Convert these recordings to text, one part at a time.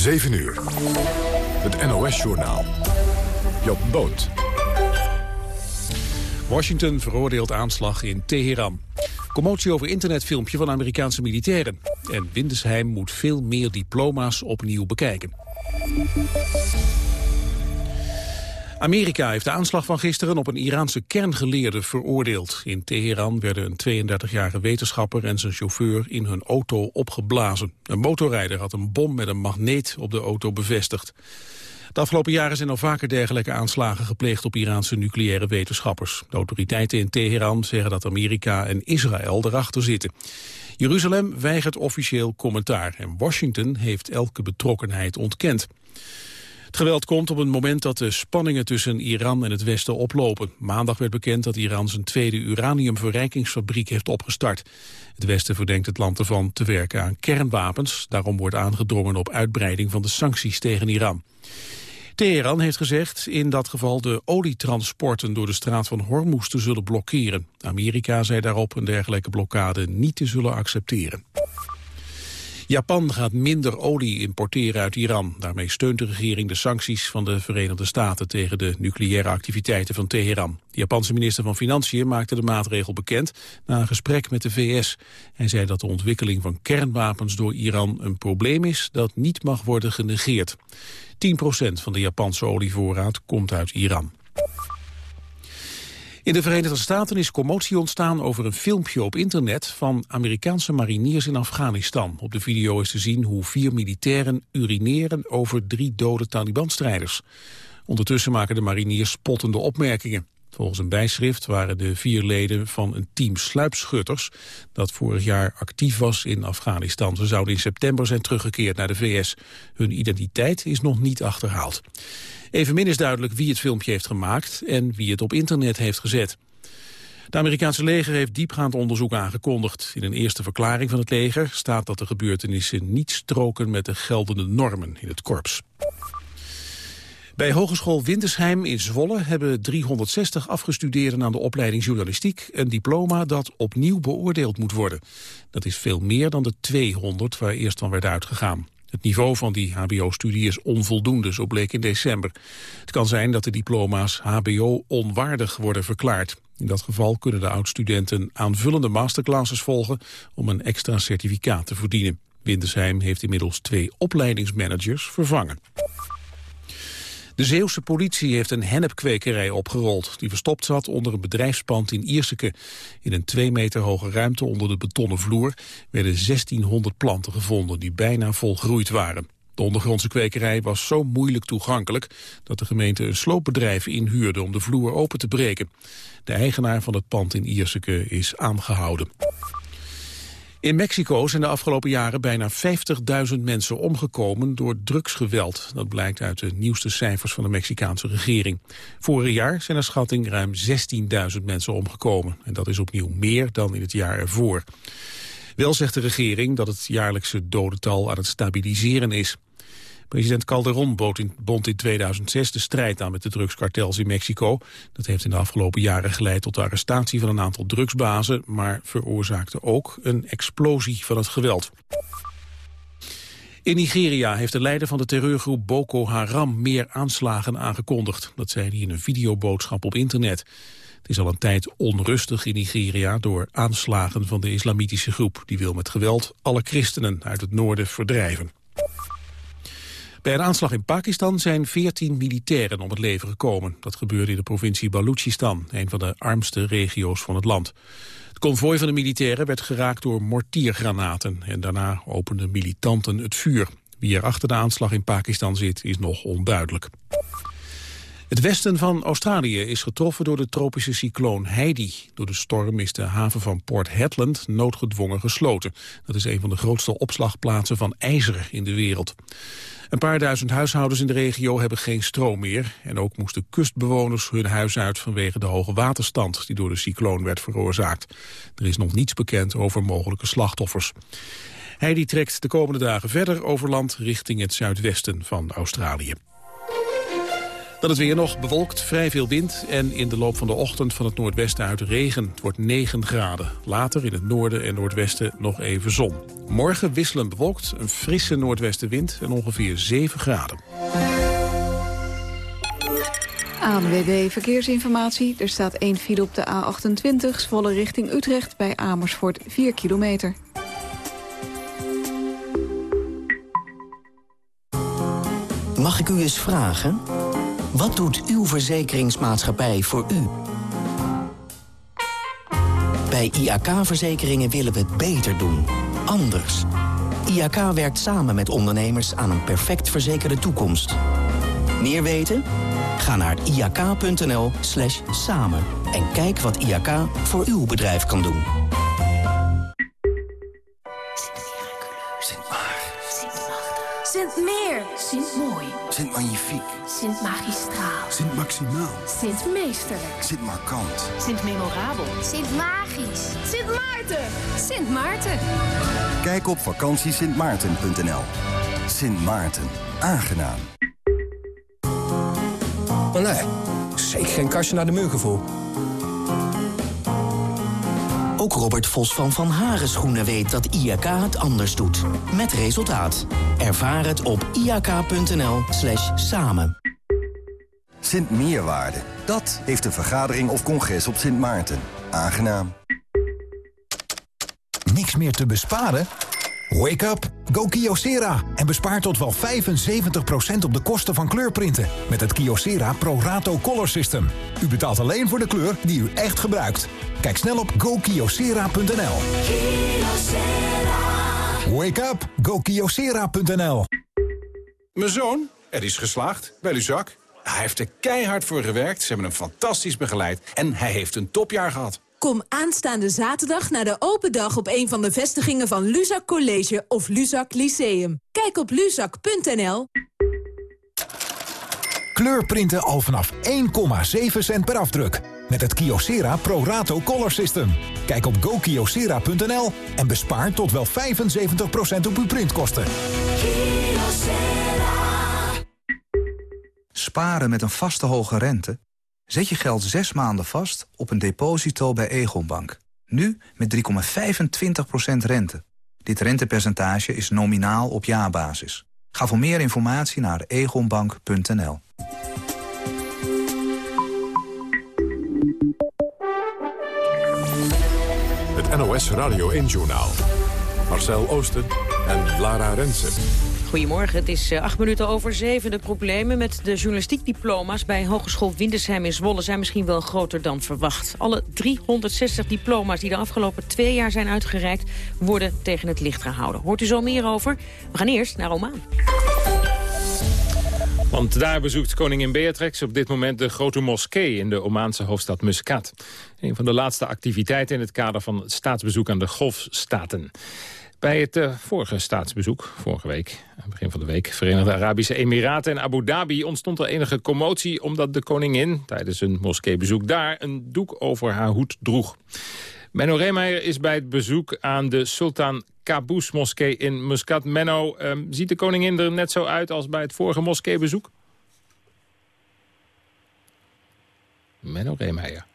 7 uur. Het NOS-journaal. Job Boot. Washington veroordeelt aanslag in Teheran. Commotie over internetfilmpje van Amerikaanse militairen. En Windesheim moet veel meer diploma's opnieuw bekijken. Amerika heeft de aanslag van gisteren op een Iraanse kerngeleerde veroordeeld. In Teheran werden een 32-jarige wetenschapper en zijn chauffeur in hun auto opgeblazen. Een motorrijder had een bom met een magneet op de auto bevestigd. De afgelopen jaren zijn al vaker dergelijke aanslagen gepleegd op Iraanse nucleaire wetenschappers. De autoriteiten in Teheran zeggen dat Amerika en Israël erachter zitten. Jeruzalem weigert officieel commentaar en Washington heeft elke betrokkenheid ontkend. Het geweld komt op een moment dat de spanningen tussen Iran en het Westen oplopen. Maandag werd bekend dat Iran zijn tweede uraniumverrijkingsfabriek heeft opgestart. Het Westen verdenkt het land ervan te werken aan kernwapens. Daarom wordt aangedrongen op uitbreiding van de sancties tegen Iran. Teheran heeft gezegd in dat geval de olietransporten door de straat van Hormuz te zullen blokkeren. Amerika zei daarop een dergelijke blokkade niet te zullen accepteren. Japan gaat minder olie importeren uit Iran. Daarmee steunt de regering de sancties van de Verenigde Staten tegen de nucleaire activiteiten van Teheran. De Japanse minister van Financiën maakte de maatregel bekend na een gesprek met de VS. Hij zei dat de ontwikkeling van kernwapens door Iran een probleem is dat niet mag worden genegeerd. 10% van de Japanse olievoorraad komt uit Iran. In de Verenigde Staten is commotie ontstaan over een filmpje op internet van Amerikaanse mariniers in Afghanistan. Op de video is te zien hoe vier militairen urineren over drie dode Taliban-strijders. Ondertussen maken de mariniers spottende opmerkingen. Volgens een bijschrift waren de vier leden van een team sluipschutters dat vorig jaar actief was in Afghanistan. Ze zouden in september zijn teruggekeerd naar de VS. Hun identiteit is nog niet achterhaald. Evenmin is duidelijk wie het filmpje heeft gemaakt en wie het op internet heeft gezet. Het Amerikaanse leger heeft diepgaand onderzoek aangekondigd. In een eerste verklaring van het leger staat dat de gebeurtenissen niet stroken met de geldende normen in het korps. Bij Hogeschool Wintersheim in Zwolle hebben 360 afgestudeerden aan de opleiding journalistiek een diploma dat opnieuw beoordeeld moet worden. Dat is veel meer dan de 200 waar eerst van werd uitgegaan. Het niveau van die hbo-studie is onvoldoende, zo bleek in december. Het kan zijn dat de diploma's hbo-onwaardig worden verklaard. In dat geval kunnen de oud-studenten aanvullende masterclasses volgen... om een extra certificaat te verdienen. Windersheim heeft inmiddels twee opleidingsmanagers vervangen. De Zeeuwse politie heeft een hennepkwekerij opgerold... die verstopt zat onder een bedrijfspand in Ierseke. In een twee meter hoge ruimte onder de betonnen vloer... werden 1600 planten gevonden die bijna volgroeid waren. De ondergrondse kwekerij was zo moeilijk toegankelijk... dat de gemeente een sloopbedrijf inhuurde om de vloer open te breken. De eigenaar van het pand in Ierseke is aangehouden. In Mexico zijn de afgelopen jaren bijna 50.000 mensen omgekomen door drugsgeweld. Dat blijkt uit de nieuwste cijfers van de Mexicaanse regering. Vorig jaar zijn er schatting ruim 16.000 mensen omgekomen. En dat is opnieuw meer dan in het jaar ervoor. Wel zegt de regering dat het jaarlijkse dodental aan het stabiliseren is. President Calderon bond in 2006 de strijd aan met de drugskartels in Mexico. Dat heeft in de afgelopen jaren geleid tot de arrestatie van een aantal drugsbazen... maar veroorzaakte ook een explosie van het geweld. In Nigeria heeft de leider van de terreurgroep Boko Haram meer aanslagen aangekondigd. Dat zei hij in een videoboodschap op internet. Het is al een tijd onrustig in Nigeria door aanslagen van de islamitische groep. Die wil met geweld alle christenen uit het noorden verdrijven. Bij een aanslag in Pakistan zijn 14 militairen om het leven gekomen. Dat gebeurde in de provincie Balochistan, een van de armste regio's van het land. Het konvooi van de militairen werd geraakt door mortiergranaten... en daarna openden militanten het vuur. Wie er achter de aanslag in Pakistan zit, is nog onduidelijk. Het westen van Australië is getroffen door de tropische cycloon Heidi. Door de storm is de haven van Port Hedland noodgedwongen gesloten. Dat is een van de grootste opslagplaatsen van ijzer in de wereld. Een paar duizend huishoudens in de regio hebben geen stroom meer. En ook moesten kustbewoners hun huis uit vanwege de hoge waterstand die door de cycloon werd veroorzaakt. Er is nog niets bekend over mogelijke slachtoffers. Heidi trekt de komende dagen verder over land richting het zuidwesten van Australië. Dan het weer nog bewolkt, vrij veel wind en in de loop van de ochtend van het noordwesten uit regen. Het wordt 9 graden. Later in het noorden en noordwesten nog even zon. Morgen wisselend bewolkt, een frisse noordwestenwind en ongeveer 7 graden. ANWB Verkeersinformatie. Er staat één file op de A28, volle richting Utrecht... bij Amersfoort 4 kilometer. Mag ik u eens vragen? Wat doet uw verzekeringsmaatschappij voor u? Bij IAK-verzekeringen willen we het beter doen. Anders. IAK werkt samen met ondernemers aan een perfect verzekerde toekomst. Meer weten? Ga naar iak.nl slash samen en kijk wat IAK voor uw bedrijf kan doen. Sint Meer. Sint Mooi. Sint Magnifiek. Sint Magistraal. Sint Maximaal. Sint Meesterlijk. Sint Markant. Sint Memorabel. Sint Magisch. Sint Maarten. Sint Maarten. Kijk op vakantiesintmaarten.nl. Sint Maarten. Aangenaam. Maar nee, zeker geen kastje naar de muur gevoel. Ook Robert Vos van Van Haren Schoenen weet dat IAK het anders doet. Met resultaat. Ervaar het op iak.nl slash samen. Sint Meerwaarde. Dat heeft een vergadering of congres op Sint Maarten. Aangenaam. Niks meer te besparen? Wake up! Go Kyocera en bespaar tot wel 75% op de kosten van kleurprinten. Met het Kyocera Pro Rato Color System. U betaalt alleen voor de kleur die u echt gebruikt. Kijk snel op gokyocera.nl. Wake up! GoKiosera.nl Mijn zoon, er is geslaagd bij Luzak. Hij heeft er keihard voor gewerkt, ze hebben hem fantastisch begeleid... en hij heeft een topjaar gehad. Kom aanstaande zaterdag naar de open dag op een van de vestigingen van Luzak College of Luzak Lyceum. Kijk op luzak.nl. Kleurprinten al vanaf 1,7 cent per afdruk. Met het Kyocera Pro Rato Color System. Kijk op gokyocera.nl en bespaar tot wel 75% op uw printkosten. Sparen met een vaste hoge rente? Zet je geld zes maanden vast op een deposito bij Egonbank. Nu met 3,25% rente. Dit rentepercentage is nominaal op jaarbasis. Ga voor meer informatie naar egonbank.nl. Het NOS Radio 1-journaal. Marcel Oosten en Lara Rensen. Goedemorgen, het is eh, acht minuten over zeven. De problemen met de journalistiekdiploma's bij Hogeschool Windesheim in Zwolle zijn misschien wel groter dan verwacht. Alle 360 diploma's die de afgelopen twee jaar zijn uitgereikt worden tegen het licht gehouden. Hoort u zo meer over? We gaan eerst naar Oman. Want daar bezoekt koningin Beatrix op dit moment de grote moskee in de Omaanse hoofdstad Muscat. Een van de laatste activiteiten in het kader van het staatsbezoek aan de Golfstaten. Bij het uh, vorige staatsbezoek, vorige week, begin van de week... Verenigde Arabische Emiraten en Abu Dhabi ontstond er enige commotie... omdat de koningin tijdens een moskeebezoek daar een doek over haar hoed droeg. Menno Reemeijer is bij het bezoek aan de Sultan Qaboos moskee in Muscat. Menno, um, ziet de koningin er net zo uit als bij het vorige moskeebezoek? Menno Reemeijer.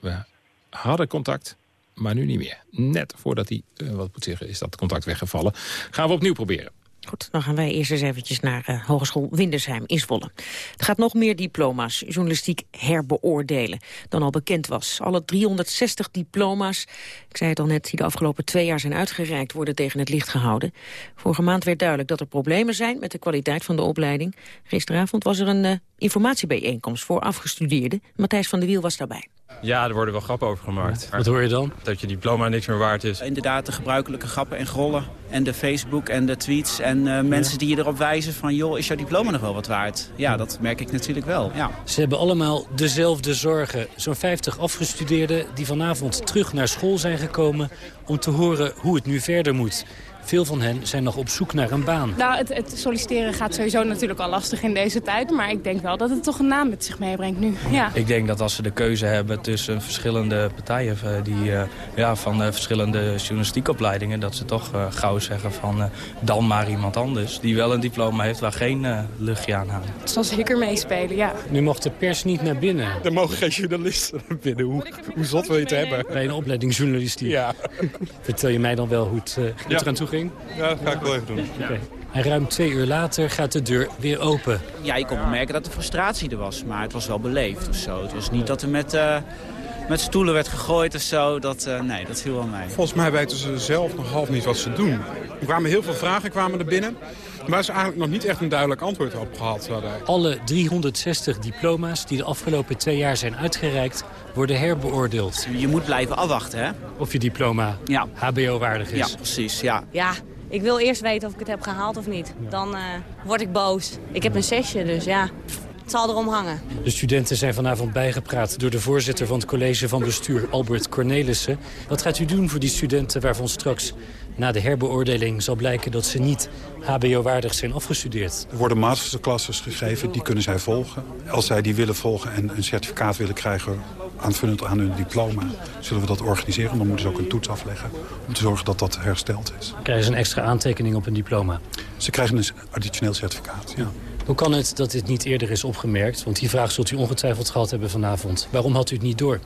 We hadden contact, maar nu niet meer. Net voordat hij, uh, wat moet zeggen, is dat contact weggevallen. Gaan we opnieuw proberen. Goed, dan gaan wij eerst eens eventjes naar uh, Hogeschool Windersheim in Zwolle. Het gaat nog meer diploma's journalistiek herbeoordelen dan al bekend was. Alle 360 diploma's, ik zei het al net, die de afgelopen twee jaar zijn uitgereikt, worden tegen het licht gehouden. Vorige maand werd duidelijk dat er problemen zijn met de kwaliteit van de opleiding. Gisteravond was er een uh, informatiebijeenkomst voor afgestudeerden. Matthijs van der Wiel was daarbij. Ja, er worden wel grappen over gemaakt. Wat hoor je dan? Dat je diploma niks meer waard is. Inderdaad, de gebruikelijke grappen en grollen. En de Facebook en de tweets. En uh, mensen ja. die je erop wijzen van... joh, is jouw diploma nog wel wat waard? Ja, dat merk ik natuurlijk wel, ja. Ze hebben allemaal dezelfde zorgen. Zo'n 50 afgestudeerden die vanavond terug naar school zijn gekomen... om te horen hoe het nu verder moet. Veel van hen zijn nog op zoek naar een baan. Nou, het, het solliciteren gaat sowieso natuurlijk al lastig in deze tijd. Maar ik denk wel dat het toch een naam met zich meebrengt nu. Ja. Ik denk dat als ze de keuze hebben tussen verschillende partijen... eh, die, eh, ja, van eh, verschillende journalistiekopleidingen... dat ze toch gauw zeggen van dan maar iemand anders... die wel een diploma heeft waar geen eh, luchtje aan hangt. Het zal zeker meespelen, ja. Nu mocht de pers niet naar binnen. Er mogen geen journalisten naar binnen. Hoe, hoe zot wil je het hebben? Bij een opleiding journalistiek. Ja. Vertel je mij dan wel hoe het, uh, hoe Ja. eraan toe ging? Ja, dat ga ik wel even doen. Oké. En ruim twee uur later gaat de deur weer open. Ja, je kon merken dat er frustratie er was, maar het was wel beleefd of zo. Het was niet dat er met, eh, met stoelen werd gegooid of zo. Dat, eh, nee, dat viel wel mee. Volgens mij weten ze zelf nog half niet wat ze doen. Er kwamen heel veel vragen kwamen er binnen... waar ze eigenlijk nog niet echt een duidelijk antwoord op gehad hadden. Alle 360 diploma's die de afgelopen twee jaar zijn uitgereikt... worden herbeoordeeld. Je moet blijven afwachten, hè? Of je diploma Ja. hbo-waardig is. Ja, precies, ja. Ja, ik wil eerst weten of ik het heb gehaald of niet. Dan eh, word ik boos. Ik heb een zesje, dus ja, zal erom hangen. De studenten zijn vanavond bijgepraat door de voorzitter van het college van bestuur, Albert Cornelissen. Wat gaat u doen voor die studenten waarvan straks na de herbeoordeling zal blijken dat ze niet hbo-waardig zijn afgestudeerd? Er worden masterclasses gegeven, die kunnen zij volgen. Als zij die willen volgen en een certificaat willen krijgen aanvullend aan hun diploma... zullen we dat organiseren. Dan moeten ze ook een toets afleggen om te zorgen dat dat hersteld is. Krijgen ze een extra aantekening op een diploma? Ze krijgen een additioneel certificaat, ja. Hoe kan het dat dit niet eerder is opgemerkt? Want die vraag zult u ongetwijfeld gehad hebben vanavond. Waarom had u het niet door?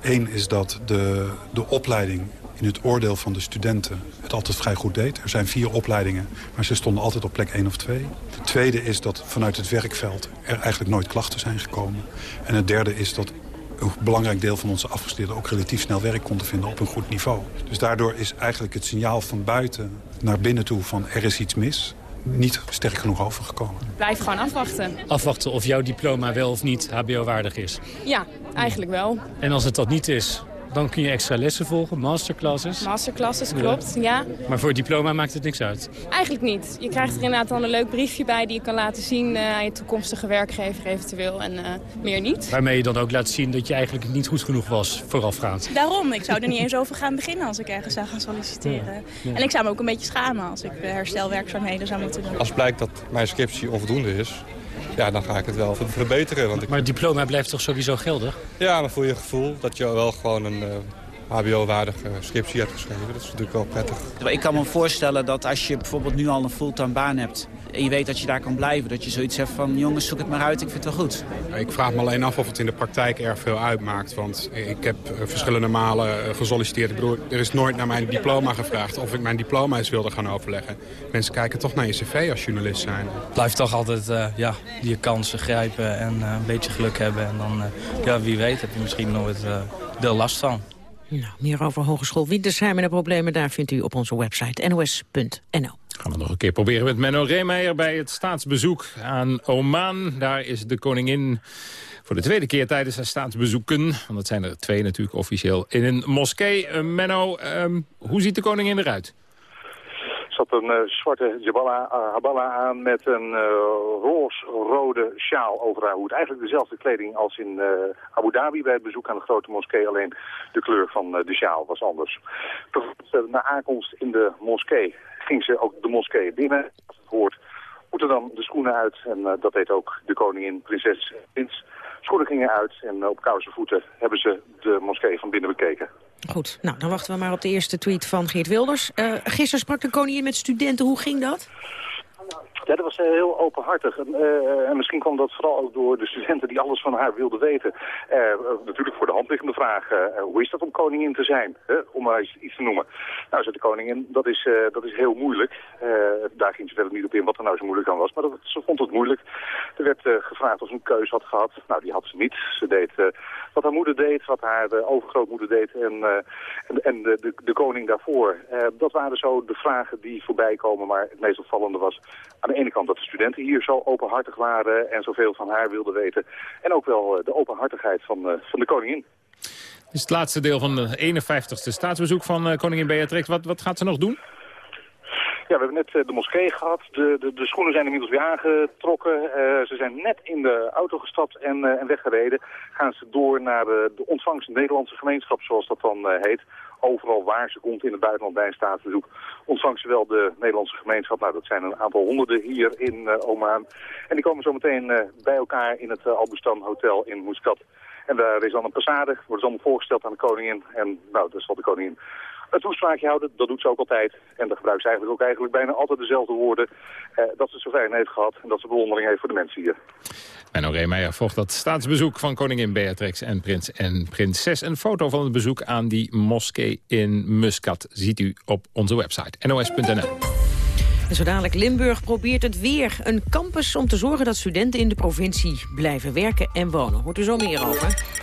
Eén is dat de, de opleiding in het oordeel van de studenten het altijd vrij goed deed. Er zijn vier opleidingen, maar ze stonden altijd op plek één of twee. Het tweede is dat vanuit het werkveld er eigenlijk nooit klachten zijn gekomen. En het derde is dat een belangrijk deel van onze afgestudeerden ook relatief snel werk konden vinden op een goed niveau. Dus daardoor is eigenlijk het signaal van buiten naar binnen toe van er is iets mis niet sterk genoeg overgekomen. Blijf gewoon afwachten. Afwachten of jouw diploma wel of niet hbo-waardig is. Ja, eigenlijk wel. En als het dat niet is, dan kun je extra lessen volgen, masterclasses. Masterclasses, klopt, ja. Maar voor het diploma maakt het niks uit. Eigenlijk niet. Je krijgt er inderdaad dan een leuk briefje bij die je kan laten zien eh, aan je toekomstige werkgever eventueel en eh, meer niet. Waarmee je dan ook laat zien dat je eigenlijk niet goed genoeg was voorafgaand. Daarom, ik zou er niet eens over gaan beginnen als ik ergens zou gaan solliciteren. Ja, ja. En ik zou me ook een beetje schamen als ik eh, herstelwerkzaamheden zou moeten doen. Als blijkt dat mijn scriptie onvoldoende is, ja, dan ga ik het wel ver- verbeteren. Want ik... Maar het diploma blijft toch sowieso geldig? Ja, dan voel je gevoel dat je wel gewoon een hbo-waardige scriptie hebt geschreven. Dat is natuurlijk wel prettig. Ik kan me voorstellen dat als je bijvoorbeeld nu al een fulltime baan hebt... en je weet dat je daar kan blijven, dat je zoiets hebt van... jongens, zoek het maar uit, ik vind het wel goed. Ik vraag me alleen af of het in de praktijk erg veel uitmaakt. Want ik heb eh, verschillende malen eh, gesolliciteerd. Ik bedoel, er is nooit naar mijn diploma gevraagd of ik mijn diploma eens wilde gaan overleggen. Mensen kijken toch naar je cv als journalist zijn. Blijf toch altijd eh, ja, je kansen grijpen en eh, een beetje geluk hebben. En dan, eh, ja, wie weet, heb je misschien nooit eh er last van. Nou, meer over Hogeschool Wintersheim en de problemen daar vindt u op onze website nos.nl. Gaan we nog een keer proberen met Menno Reemeijer bij het staatsbezoek aan Oman. Daar is de koningin voor de tweede keer tijdens haar staatsbezoeken. Want dat zijn er twee natuurlijk officieel in een moskee. Eh, Menno, ehm, hoe ziet de koningin eruit? Zat een eh, zwarte jabala, habala aan met een uh, roze-rode sjaal over haar hoed. Eigenlijk dezelfde kleding als in uh, Abu Dhabi bij het bezoek aan de grote moskee. Alleen de kleur van uh, de sjaal was anders. Na aankomst in de moskee ging ze ook de moskee binnen. Hoort moeten dan de schoenen uit. En dat deed ook de koningin, prinses Prins. Schoenen gingen uit en op koude voeten hebben ze de moskee van binnen bekeken. Goed, nou dan wachten we maar op de eerste tweet van Geert Wilders. Uh, gisteren sprak de koningin met studenten, hoe ging dat? Ja, dat was uh, heel openhartig. En, uh, en misschien kwam dat vooral ook door de studenten die alles van haar wilden weten. Uh, natuurlijk voor de hand liggende vraag, hoe is dat om koningin te zijn? om maar iets, te noemen. Nou, zei de koningin, dat is, dat is heel moeilijk. daar ging ze verder niet op in wat er nou zo moeilijk aan was. Maar dat, ze vond het moeilijk. Er werd gevraagd of ze een keus had gehad. Nou, die had ze niet. Ze deed wat haar moeder deed, wat haar overgrootmoeder deed en, en, en de, de, de, koning daarvoor. dat waren zo de vragen die voorbij komen. Maar het meest opvallende was de ene kant dat de studenten hier zo openhartig waren en zoveel van haar wilden weten. En ook wel de openhartigheid van, uh, van de koningin. Dit is het laatste deel van de 51ste staatsbezoek van uh, koningin Beatrix. Wat, wat gaat ze nog doen? Ja, we hebben net de moskee gehad. De, de, de, schoenen zijn inmiddels weer aangetrokken. Uh, ze zijn net in de auto gestapt en, uh, en weggereden. Gaan ze door naar de, de ontvangst Nederlandse gemeenschap, zoals dat dan heet. Overal waar ze komt in het buitenland bij een staatsbezoek ontvangt ze wel de Nederlandse gemeenschap. Nou, dat zijn een aantal honderden hier in uh, Oman. En die komen zo meteen uh, bij elkaar in het uh, Albustan Hotel in Muscat. En daar is dan een passade, wordt ze allemaal voorgesteld aan de koningin. En nou, daar zal de koningin een toespraakje houden. Dat doet ze ook altijd. En dan gebruikt ze eigenlijk ook eigenlijk bijna altijd dezelfde woorden. Eh, dat ze het zo fijn heeft gehad en dat ze bewondering heeft voor de mensen hier. Menno Reemeijer volgt dat staatsbezoek van koningin Beatrix en prins en prinses. Een foto van het bezoek aan die moskee in Muscat ziet u op onze website nos.nl. En zo dadelijk Limburg probeert het weer. Een campus om te zorgen dat studenten in de provincie blijven werken en wonen. Hoort u zo meer over?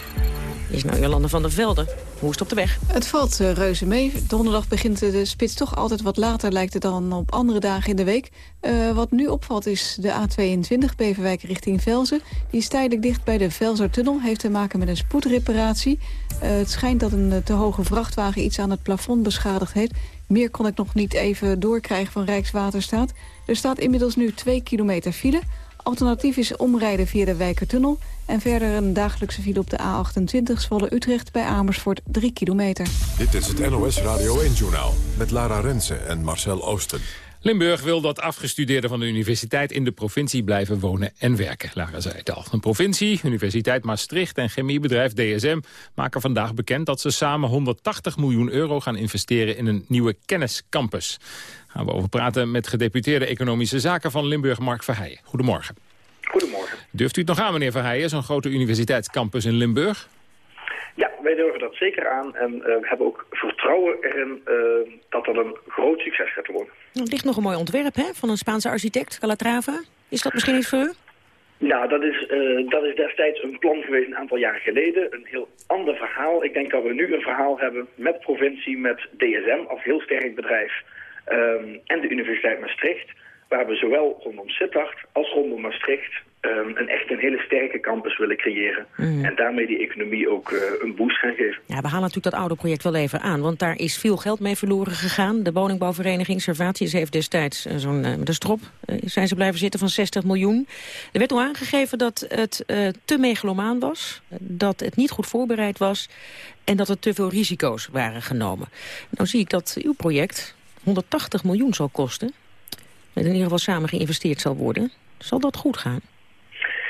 Is nou Jolande van der Velde. Hoe is het op de weg? Het valt uh, reuze mee. Donderdag begint de spits toch altijd wat later, lijkt het dan op andere dagen in de week. Uh, wat nu opvalt is de A22 Beverwijk richting Velzen. Die is tijdelijk dicht bij de Velzertunnel. Heeft te maken met een spoedreparatie. Uh, het schijnt dat een te hoge vrachtwagen iets aan het plafond beschadigd heeft. Meer kon ik nog niet even doorkrijgen van Rijkswaterstaat. Er staat inmiddels nu 2 kilometer file. Alternatief is omrijden via de Wijkertunnel... en verder een dagelijkse file op de A28 Zwolle-Utrecht bij Amersfoort 3 kilometer. Dit is het NOS Radio 1-journaal met Lara Rensen en Marcel Oosten. Limburg wil dat afgestudeerden van de universiteit in de provincie blijven wonen en werken. Lara zei het al. Een provincie, Universiteit Maastricht en chemiebedrijf DSM maken vandaag bekend dat ze samen 180 miljoen euro gaan investeren in een nieuwe kenniscampus. Gaan we over praten met gedeputeerde Economische Zaken van Limburg, Mark Verheijen. Goedemorgen. Goedemorgen. Durft u het nog aan, meneer Verheijen, zo'n grote universiteitscampus in Limburg? Ja, wij durven dat zeker aan en uh, we hebben ook vertrouwen erin uh, dat dat een groot succes gaat worden. Er ligt nog een mooi ontwerp hè, van een Spaanse architect, Calatrava. Is dat misschien iets voor u? Nou, dat is, uh, dat is destijds een plan geweest een aantal jaar geleden. Een heel ander verhaal. Ik denk dat we nu een verhaal hebben met provincie, met DSM als heel sterk bedrijf... Um, en de Universiteit Maastricht, waar we zowel rondom Sittard als rondom Maastricht um, een echt een hele sterke campus willen creëren. Mm. En daarmee die economie ook uh, een boost gaan geven. Ja, we halen natuurlijk dat oude project wel even aan, want daar is veel geld mee verloren gegaan. De woningbouwvereniging Servatius heeft destijds uh, zo'n uh, de strop, zijn ze blijven zitten, van 60 miljoen. Er werd al aangegeven dat het te megalomaan was, dat het niet goed voorbereid was en dat er te veel risico's waren genomen. Nou zie ik dat uw project 180 miljoen zal kosten. Met in ieder geval samen geïnvesteerd zal worden. Zal dat goed gaan?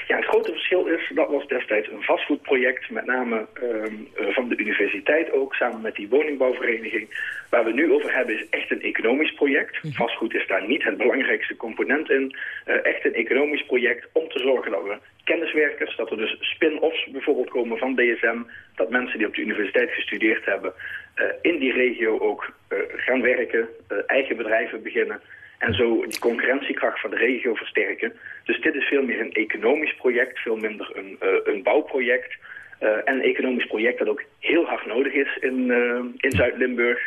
Ja, het grote verschil is, dat was destijds een vastgoedproject, met name um, van de universiteit ook, samen met die woningbouwvereniging. Waar we nu over hebben is echt een economisch project. Mm. Vastgoed is daar niet het belangrijkste component in. Uh, echt een economisch project om te zorgen dat we kenniswerkers, dat er dus spin-offs bijvoorbeeld komen van DSM, dat mensen die op de universiteit gestudeerd hebben uh, in die regio ook uh, gaan werken, eigen bedrijven beginnen en zo die concurrentiekracht van de regio versterken. Dus dit is veel meer een economisch project, veel minder een, een bouwproject. En een economisch project dat ook heel hard nodig is in, in Zuid-Limburg.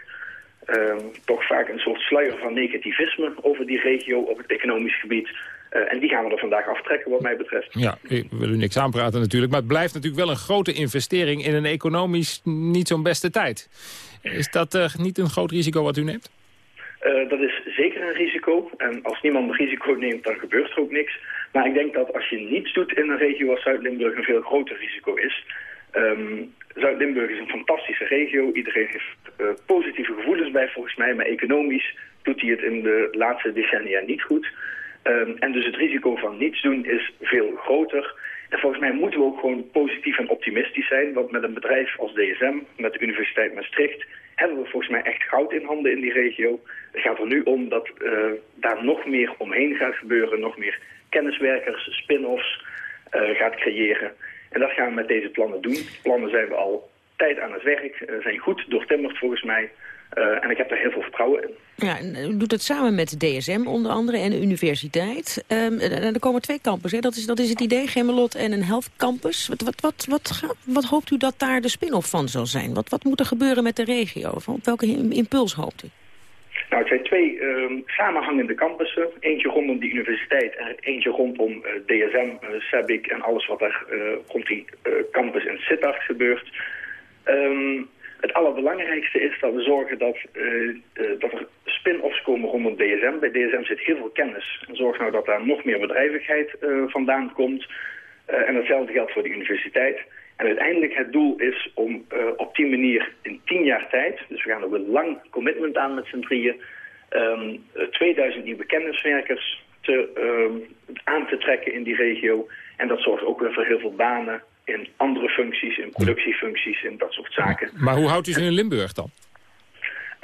toch vaak een soort sluier van negativisme over die regio op het economisch gebied. En die gaan we er vandaag aftrekken wat mij betreft. Ja, ik wil u niks aanpraten natuurlijk. Maar het blijft natuurlijk wel een grote investering in een economisch niet zo'n beste tijd. Is dat niet een groot risico wat u neemt? Uh, dat is zeker een risico. En als niemand een risico neemt, dan gebeurt er ook niks. Maar ik denk dat als je niets doet in een regio als Zuid-Limburg een veel groter risico is. Um, Zuid-Limburg is een fantastische regio. Iedereen heeft uh, positieve gevoelens bij volgens mij. Maar economisch doet hij het in de laatste decennia niet goed. Um, en dus het risico van niets doen is veel groter. En volgens mij moeten we ook gewoon positief en optimistisch zijn. Want met een bedrijf als DSM, met de Universiteit Maastricht hebben we volgens mij echt goud in handen in die regio. Het gaat er nu om dat uh, daar nog meer omheen gaat gebeuren, nog meer kenniswerkers, spin-offs uh, gaat creëren. En dat gaan we met deze plannen doen. Plannen zijn we al tijd aan het werk, uh, zijn goed doortimmerd volgens mij. Uh, en ik heb daar heel veel vertrouwen in. Ja, u doet het samen met DSM onder andere en de universiteit. Um, er komen twee campus, hè? Dat, is, dat is het idee, Gemmelot en een health campus. Wat, wat, wat, wat, wat hoopt u dat daar de spin-off van zal zijn? Wat, wat moet er gebeuren met de regio? Van welke impuls hoopt u? Nou, het zijn twee um, samenhangende campussen. Eentje rondom die universiteit en eentje rondom uh, DSM, uh, SABIC en alles wat er uh, rond die campus in Sittard gebeurt. Um, het allerbelangrijkste is dat we zorgen dat, uh, uh, dat er spin-offs komen rondom DSM. Bij DSM zit heel veel kennis. En zorg nou dat daar nog meer bedrijvigheid uh, vandaan komt. en hetzelfde geldt voor de universiteit. En uiteindelijk het doel is om op die manier in tien jaar tijd, dus we gaan ook een lang commitment aan met z'n drieën, um, 2000 nieuwe kenniswerkers te, um, aan te trekken in die regio. En dat zorgt ook weer voor heel veel banen in andere functies, in productiefuncties en dat soort zaken. Maar hoe houdt u ze in Limburg dan?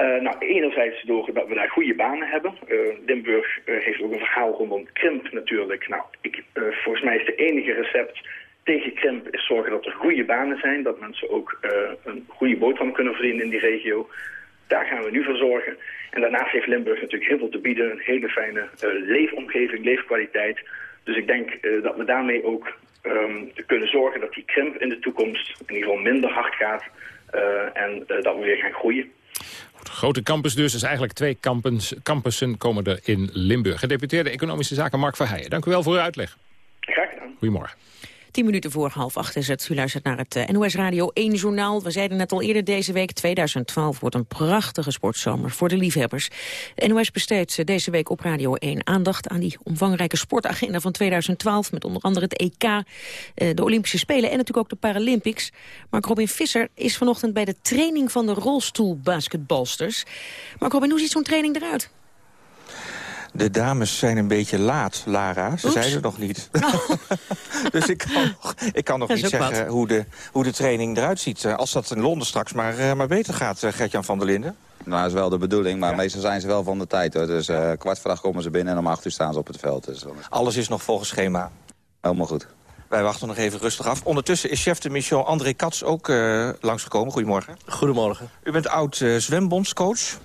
Uh, nou, enerzijds door dat we daar goede banen hebben. Uh, Limburg uh, heeft ook een verhaal rondom krimp natuurlijk. Nou, ik, volgens mij is het enige recept tegen krimp is zorgen dat er goede banen zijn. Dat mensen ook een goede boterham kunnen verdienen in die regio. Daar gaan we nu voor zorgen. En daarnaast heeft Limburg natuurlijk heel veel te bieden. Een hele fijne leefomgeving, leefkwaliteit. Dus ik denk dat we daarmee ook um, kunnen zorgen dat die krimp in de toekomst in ieder geval minder hard gaat. en dat we weer gaan groeien. Grote campus dus, dus eigenlijk twee campus, campussen komen er in Limburg. Gedeputeerde Economische Zaken Mark Verheijen, dank u wel voor uw uitleg. Graag gedaan. Goedemorgen. Tien minuten voor half acht is het. U luistert naar het eh, NOS Radio 1 Journaal. We zeiden net al eerder deze week, 2012 wordt een prachtige sportzomer voor de liefhebbers. NOS besteedt eh, deze week op Radio 1 aandacht aan die omvangrijke sportagenda van 2012... met onder andere het EK, eh, de Olympische Spelen en natuurlijk ook de Paralympics. Mark Robin Visser is vanochtend bij de training van de rolstoelbasketbalsters. Mark Robin, hoe ziet zo'n training eruit? De dames zijn een beetje laat, Lara. Ze zeiden het nog niet. Oh. dus ik kan nog, ik kan nog niet zeggen hoe de, hoe de training eruit ziet. Eh, als dat in Londen straks maar, uh, maar beter gaat, uh, Gertjan van der Linden. Nou, dat is wel de bedoeling, maar meestal zijn ze wel van de tijd. Hoor. Dus uh, kwart voor komen ze binnen en om acht uur staan ze op het veld. Dus Alles is nog volgens schema. Helemaal goed. Wij wachten nog even rustig af. Ondertussen is chef de mission André Katz ook uh, langsgekomen. Goedemorgen. Goedemorgen. U bent oud uh, zwembondscoach.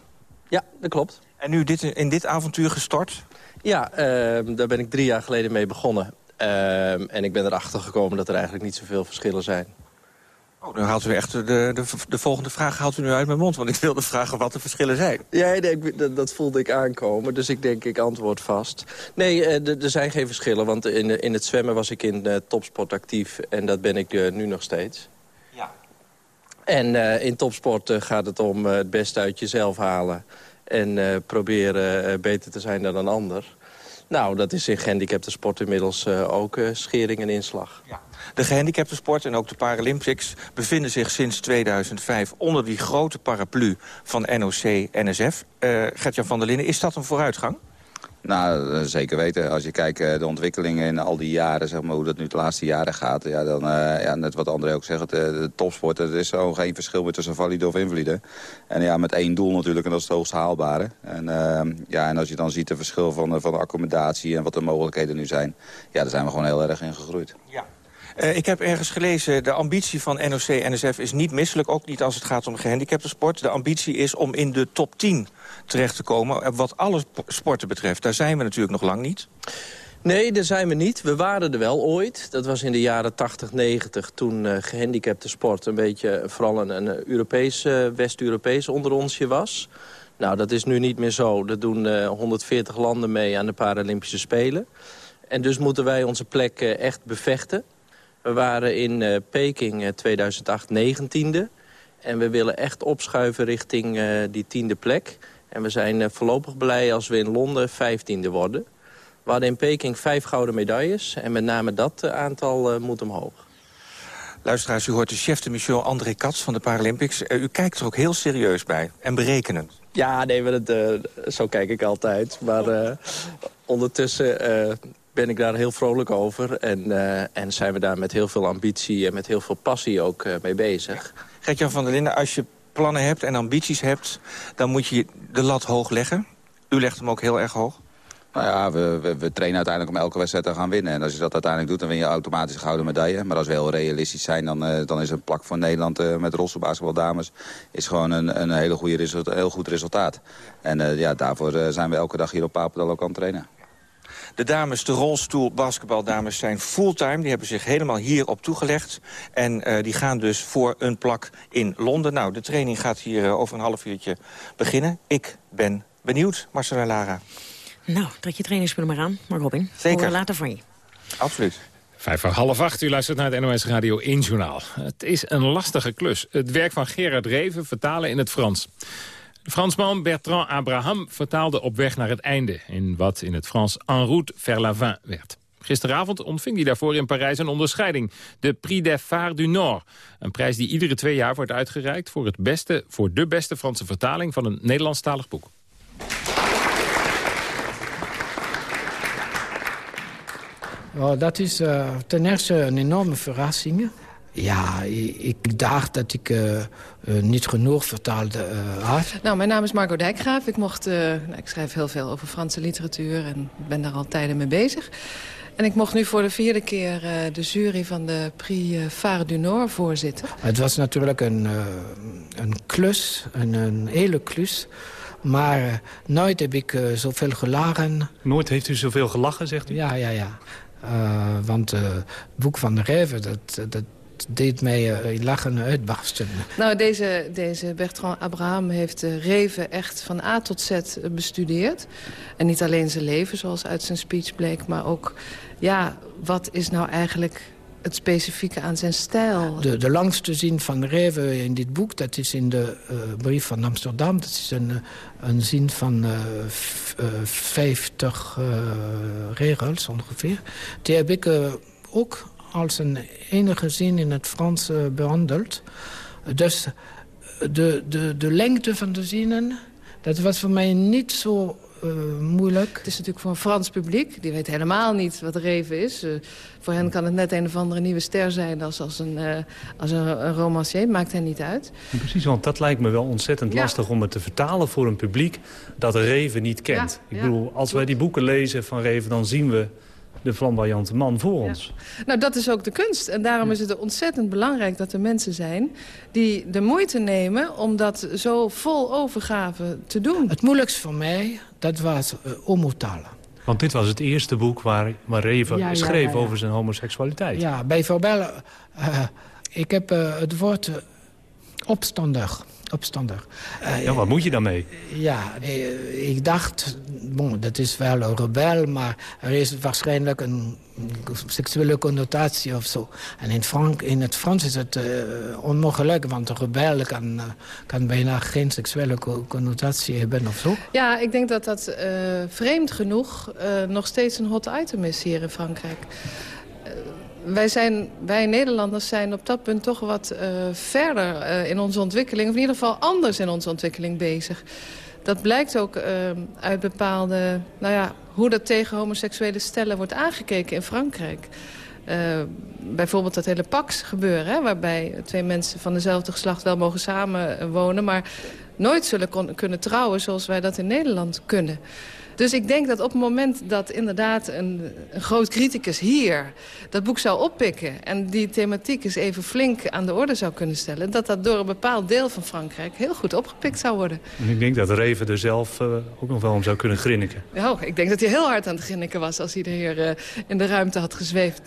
Ja, dat klopt. En nu dit, in dit avontuur gestart? Ja, uh, daar ben ik drie jaar geleden mee begonnen. Uh, en ik ben erachter gekomen dat er eigenlijk niet zoveel verschillen zijn. Oh, dan haalt u echt de, de, de, volgende vraag haalt u nu uit mijn mond. Want ik wilde vragen wat de verschillen zijn. Ja, nee, dat, dat, voelde ik aankomen. Dus ik denk, ik antwoord vast. Nee, uh, er zijn geen verschillen. Want in, in het zwemmen was ik in uh, topsport actief. En dat ben ik uh, nu nog steeds. Ja. En in topsport gaat het om het beste uit jezelf halen. En proberen beter te zijn dan een ander. Nou, dat is in gehandicapte sport inmiddels ook schering en inslag. Ja. De gehandicapte sport en ook de Paralympics bevinden zich sinds 2005 onder die grote paraplu van NOC-NSF. Uh, Gertjan van der Linden, is dat een vooruitgang? Nou, eh, zeker weten. Als je kijkt uh, de ontwikkelingen in al die jaren, zeg maar, hoe dat nu de laatste jaren gaat. Ja, dan, uh, ja, net wat André ook zegt, de, topsport, er is zo geen verschil meer tussen valide of invalide. En ja, met één doel natuurlijk, en dat is het hoogst haalbare. En, ja, en als je dan ziet het verschil van, van de accommodatie en wat de mogelijkheden nu zijn, ja, daar zijn we gewoon heel erg in gegroeid. Ja. Ik heb ergens gelezen, de ambitie van NOC-NSF is niet misselijk. Ook niet als het gaat om gehandicaptensport. De ambitie is om in de top 10 terecht te komen. Wat alle sporten betreft. Daar zijn we natuurlijk nog lang niet. Nee, daar zijn we niet. We waren er wel ooit. Dat was in de jaren 80, 90. Toen uh, gehandicapte sport een beetje vooral een, een Europees, uh, West-Europees onder onsje was. Nou, dat is nu niet meer zo. Er doen 140 landen mee aan de Paralympische Spelen. En dus moeten wij onze plek echt bevechten. We waren in uh, Peking 2008 negentiende. En we willen echt opschuiven richting die tiende plek. En we zijn uh, voorlopig blij als we in Londen vijftiende worden. We hadden in Peking vijf gouden medailles. En met name dat aantal moet omhoog. Luisteraars, u hoort de chef de mission André Katz van de Paralympics. u kijkt er ook heel serieus bij en berekenend. Ja, nee, maar dat, zo kijk ik altijd. Maar ondertussen ben ik daar heel vrolijk over. En, uh, en zijn we daar met heel veel ambitie en met heel veel passie ook uh, mee bezig. Gertjan van der Linden, als je plannen hebt en ambities hebt... dan moet je de lat hoog leggen. U legt hem ook heel erg hoog. Nou ja, we, we, trainen uiteindelijk om elke wedstrijd te gaan winnen. En als je dat uiteindelijk doet, dan win je automatisch gouden medaille. Maar als we heel realistisch zijn, dan, uh, dan is een plak voor Nederland uh, met dames... is gewoon een, een hele goede resulta heel goed resultaat. En uh, ja, daarvoor zijn we elke dag hier op Papendal ook aan het trainen. De dames, de rolstoel basketbaldames zijn fulltime. Die hebben zich helemaal hierop toegelegd. En uh, die gaan dus voor een plak in Londen. Nou, de training gaat hier uh, over een half uurtje beginnen. Ik ben benieuwd, Marcel en Lara. Nou, trek je trainingsspullen maar aan, maar Robin. Zeker. Horen later van je. Absoluut. Vijf voor half acht, u luistert naar het NOS Radio 1 Journaal. Het is een lastige klus. Het werk van Gerard Reven vertalen in het Frans. Fransman Bertrand Abraham vertaalde op weg naar het einde... in wat in het Frans en route vers la fin werd. Gisteravond ontving hij daarvoor in Parijs een onderscheiding. De Prix des Phares du Nord. Een prijs die iedere twee jaar wordt uitgereikt... voor, het beste, voor de beste Franse vertaling van een Nederlandstalig boek. Oh, dat is uh, ten eerste een enorme verrassing. Ja, ik dacht dat ik uh, uh, niet genoeg vertaalde had. Nou, mijn naam is Marco Dijkgraaf. Ik, mocht, nou, ik schrijf heel veel over Franse literatuur en ben daar al tijden mee bezig. En ik mocht nu voor de vierde keer de jury van de Prix Phare du Nord voorzitten. Het was natuurlijk een, een klus, een, een hele klus... Maar uh, nooit heb ik uh, zoveel gelachen. Nooit heeft u zoveel gelachen, zegt u? Ja, ja, ja. Uh, want het boek van de Reven, dat, dat deed mij lachen uitbarsten. Nou, deze, deze Bertrand Abraham heeft de Reven echt van A tot Z bestudeerd. En niet alleen zijn leven, zoals uit zijn speech bleek... maar ook, ja, wat is nou eigenlijk het specifieke aan zijn stijl. De, de langste zin van Reven in dit boek, dat is in de uh, brief van Amsterdam. Dat is een, een zin van uh, uh, 50 regels ongeveer. Die heb ik ook als een enige zin in het Frans behandeld. Dus de, de, de lengte van de zinnen, dat was voor mij niet zo uh, moeilijk. Het is natuurlijk voor een Frans publiek. Die weet helemaal niet wat Reven is. Uh, voor hen kan het net een of andere nieuwe ster zijn als, als, een, uh, als een, een romancier. Maakt hen niet uit. Precies, want dat lijkt me wel ontzettend ja. lastig om het te vertalen voor een publiek dat Reven niet kent. Ja, Ik ja. bedoel, als wij die boeken lezen van Reven, dan zien we de flamboyante man voor ons. Ja. Nou, dat is ook de kunst. En daarom is het ontzettend belangrijk dat er mensen zijn... die de moeite nemen om dat zo vol overgave te doen. Het moeilijkste voor mij, dat was uh. Want dit was het eerste boek waar, waar Reven ja, schreef ja, over zijn homoseksualiteit. Ja, bijvoorbeeld... Uh, ik heb uh, het woord opstandig opstandig. Uh, ja, wat moet je daarmee? Ja, ik dacht, bon, dat is wel een rebel, maar er is waarschijnlijk een seksuele connotatie of zo. En in, Frank, in het Frans is het uh, onmogelijk, want een rebel kan, uh, kan bijna geen seksuele connotatie hebben of zo. Ja, ik denk dat dat uh, vreemd genoeg nog steeds een hot item is hier in Frankrijk wij, zijn, wij Nederlanders zijn op dat punt toch wat uh, verder uh, in onze ontwikkeling... of in ieder geval anders in onze ontwikkeling bezig. Dat blijkt ook uh, uit bepaalde... Nou ja, hoe dat tegen homoseksuele stellen wordt aangekeken in Frankrijk. bijvoorbeeld dat hele Pax gebeuren... Hè, waarbij twee mensen van dezelfde geslacht wel mogen samenwonen... maar nooit zullen kunnen trouwen zoals wij dat in Nederland kunnen. Dus ik denk dat op het moment dat inderdaad een, een groot criticus hier dat boek zou oppikken... en die thematiek eens even flink aan de orde zou kunnen stellen... dat dat door een bepaald deel van Frankrijk heel goed opgepikt zou worden. En ik denk dat Reven er zelf uh, ook nog wel om zou kunnen grinniken. Ja, ik denk dat hij heel hard aan het grinniken was als hij er hier uh, in de ruimte had gezweefd.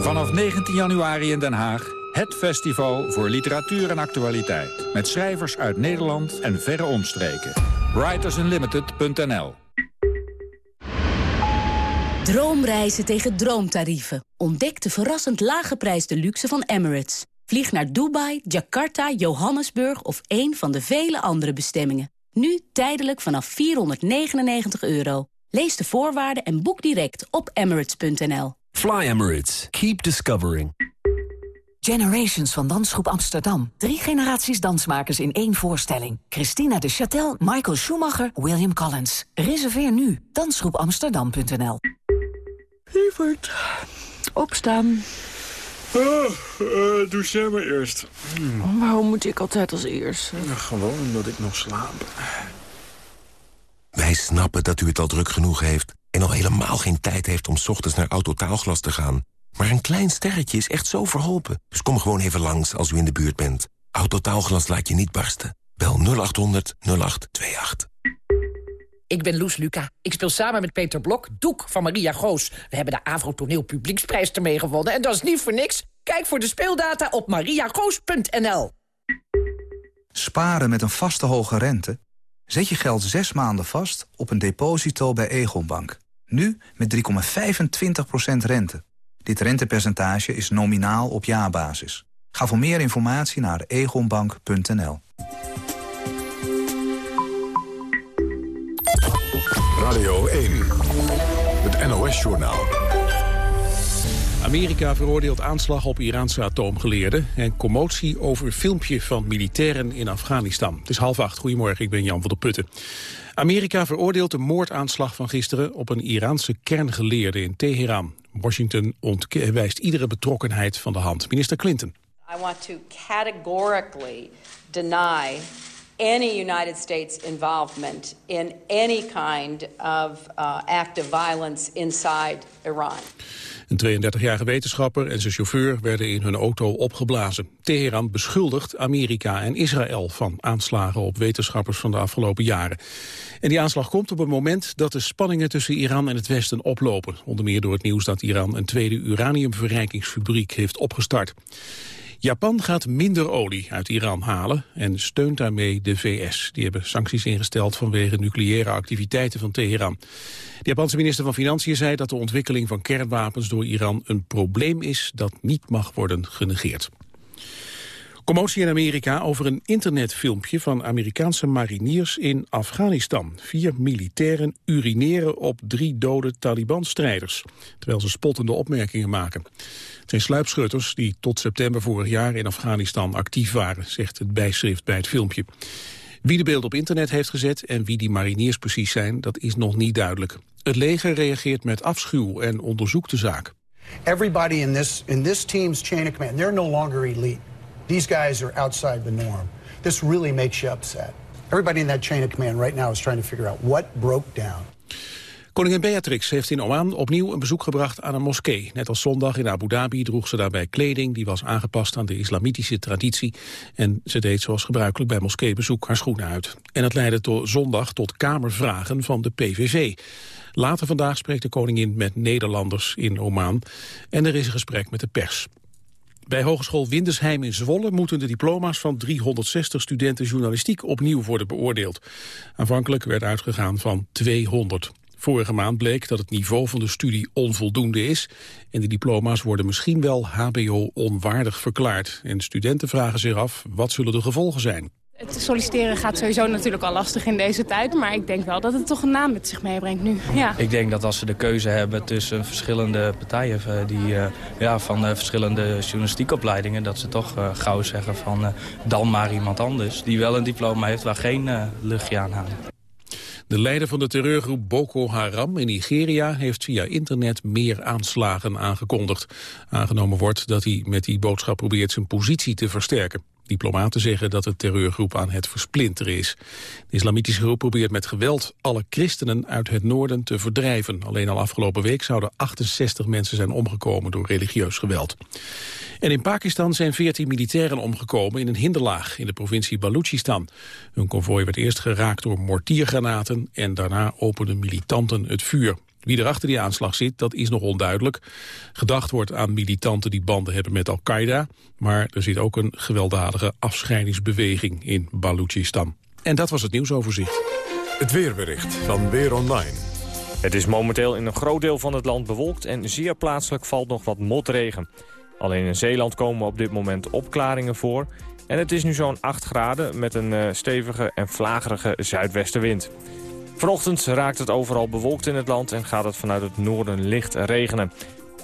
Vanaf 19 januari in Den Haag het festival voor literatuur en actualiteit. Met schrijvers uit Nederland en verre omstreken. Writersunlimited.nl Droomreizen tegen droomtarieven. Ontdek de verrassend laaggeprijsde luxe van Emirates. Vlieg naar Dubai, Jakarta, Johannesburg of een van de vele andere bestemmingen. Nu tijdelijk vanaf 499 euro. Lees de voorwaarden en boek direct op emirates.nl. Fly Emirates. Keep discovering. Generations van Dansgroep Amsterdam. Drie generaties dansmakers in één voorstelling. Christina de Châtel, Michael Schumacher, William Collins. Reserveer nu. Dansgroepamsterdam.nl Lieverd, opstaan. Oh, uh, doe jij maar eerst. Hmm. Oh, waarom moet ik altijd als eerst? Nou, gewoon omdat ik nog slaap. Wij snappen dat u het al druk genoeg heeft... en al helemaal geen tijd heeft om 's ochtends naar Autotaalglas te gaan... Maar een klein sterretje is echt zo verholpen. Dus kom gewoon even langs als u in de buurt bent. Autotaalglas laat je niet barsten. Bel 0800 0828. Ik ben Loes Luca. Ik speel samen met Peter Blok Doek van Maria Goos. We hebben de Avro Toneel Publieksprijs ermee gewonnen. En dat is niet voor niks. Kijk voor de speeldata op mariagoos.nl. Sparen met een vaste hoge rente? Zet je geld zes maanden vast op een deposito bij Egonbank. Nu met 3,25% rente. Dit rentepercentage is nominaal op jaarbasis. Ga voor meer informatie naar egonbank.nl. Radio 1, het NOS-journaal. Amerika veroordeelt aanslag op Iraanse atoomgeleerden... en commotie over filmpje van militairen in Afghanistan. Het is half acht. Goedemorgen, ik ben Jan van der Putten. Amerika veroordeelt de moordaanslag van gisteren... op een Iraanse kerngeleerde in Teheran. Washington wijst iedere betrokkenheid van de hand. Minister Clinton. I want to categorically deny any United States involvement in any kind of uh, act of violence inside Iran. Een 32-jarige wetenschapper en zijn chauffeur werden in hun auto opgeblazen. Teheran beschuldigt Amerika en Israël van aanslagen op wetenschappers van de afgelopen jaren. En die aanslag komt op een moment dat de spanningen tussen Iran en het Westen oplopen. Onder meer door het nieuws dat Iran een tweede uraniumverrijkingsfabriek heeft opgestart. Japan gaat minder olie uit Iran halen en steunt daarmee de VS. Die hebben sancties ingesteld vanwege nucleaire activiteiten van Teheran. De Japanse minister van Financiën zei dat de ontwikkeling van kernwapens door Iran een probleem is dat niet mag worden genegeerd. Commotie in Amerika over een internetfilmpje van Amerikaanse mariniers in Afghanistan. Vier militairen urineren op drie dode Taliban-strijders, terwijl ze spottende opmerkingen maken. Het zijn sluipschutters die tot september vorig jaar in Afghanistan actief waren, zegt het bijschrift bij het filmpje. Wie de beelden op internet heeft gezet en wie die mariniers precies zijn, dat is nog niet duidelijk. Het leger reageert met afschuw en onderzoekt de zaak. Everybody in this, in this team's chain of command, they're no longer elite. These guys are outside the norm. This really makes you upset. Everybody in that chain of command right now is trying to figure out what broke down. Koningin Beatrix heeft in Oman opnieuw een bezoek gebracht aan een moskee. Net als zondag in Abu Dhabi droeg ze daarbij kleding die was aangepast aan de islamitische traditie. En ze deed zoals gebruikelijk bij moskeebezoek haar schoenen uit. En het leidde tot zondag tot kamervragen van de PVV. Later vandaag spreekt de koningin met Nederlanders in Oman. En er is een gesprek met de pers. Bij Hogeschool Windersheim in Zwolle moeten de diploma's van 360 studenten journalistiek opnieuw worden beoordeeld. Aanvankelijk werd uitgegaan van 200. Vorige maand bleek dat het niveau van de studie onvoldoende is en de diploma's worden misschien wel hbo-onwaardig verklaard. En studenten vragen zich af, wat zullen de gevolgen zijn? Het solliciteren gaat sowieso natuurlijk al lastig in deze tijd. Maar ik denk wel dat het toch een naam met zich meebrengt nu. Ja. Ik denk dat als ze de keuze hebben tussen verschillende partijen... Eh, die, uh, ja, van uh, verschillende journalistiekopleidingen... dat ze toch uh, gauw zeggen van dan maar iemand anders... die wel een diploma heeft waar geen luchtje aan hangt. De leider van de terreurgroep Boko Haram in Nigeria heeft via internet meer aanslagen aangekondigd. Aangenomen wordt dat hij met die boodschap probeert zijn positie te versterken. Diplomaten zeggen dat de terreurgroep aan het versplinteren is. De islamitische groep probeert met geweld alle christenen uit het noorden te verdrijven. Alleen al afgelopen week zouden 68 mensen zijn omgekomen door religieus geweld. En in Pakistan zijn 14 militairen omgekomen in een hinderlaag in de provincie Balochistan. Hun konvooi werd eerst geraakt door mortiergranaten en daarna openden militanten het vuur. Wie er achter die aanslag zit, dat is nog onduidelijk. Gedacht wordt aan militanten die banden hebben met Al-Qaeda... maar er zit ook een gewelddadige afscheidingsbeweging in Balochistan. En dat was het nieuwsoverzicht. Het weerbericht van Weer Online. Het is momenteel in een groot deel van het land bewolkt... en zeer plaatselijk valt nog wat motregen. Alleen in Zeeland komen op dit moment opklaringen voor... en het is nu zo'n 8 graden met een uh, stevige en vlagerige zuidwestenwind. Vanochtend raakt het overal bewolkt in het land en gaat het vanuit het noorden licht regenen.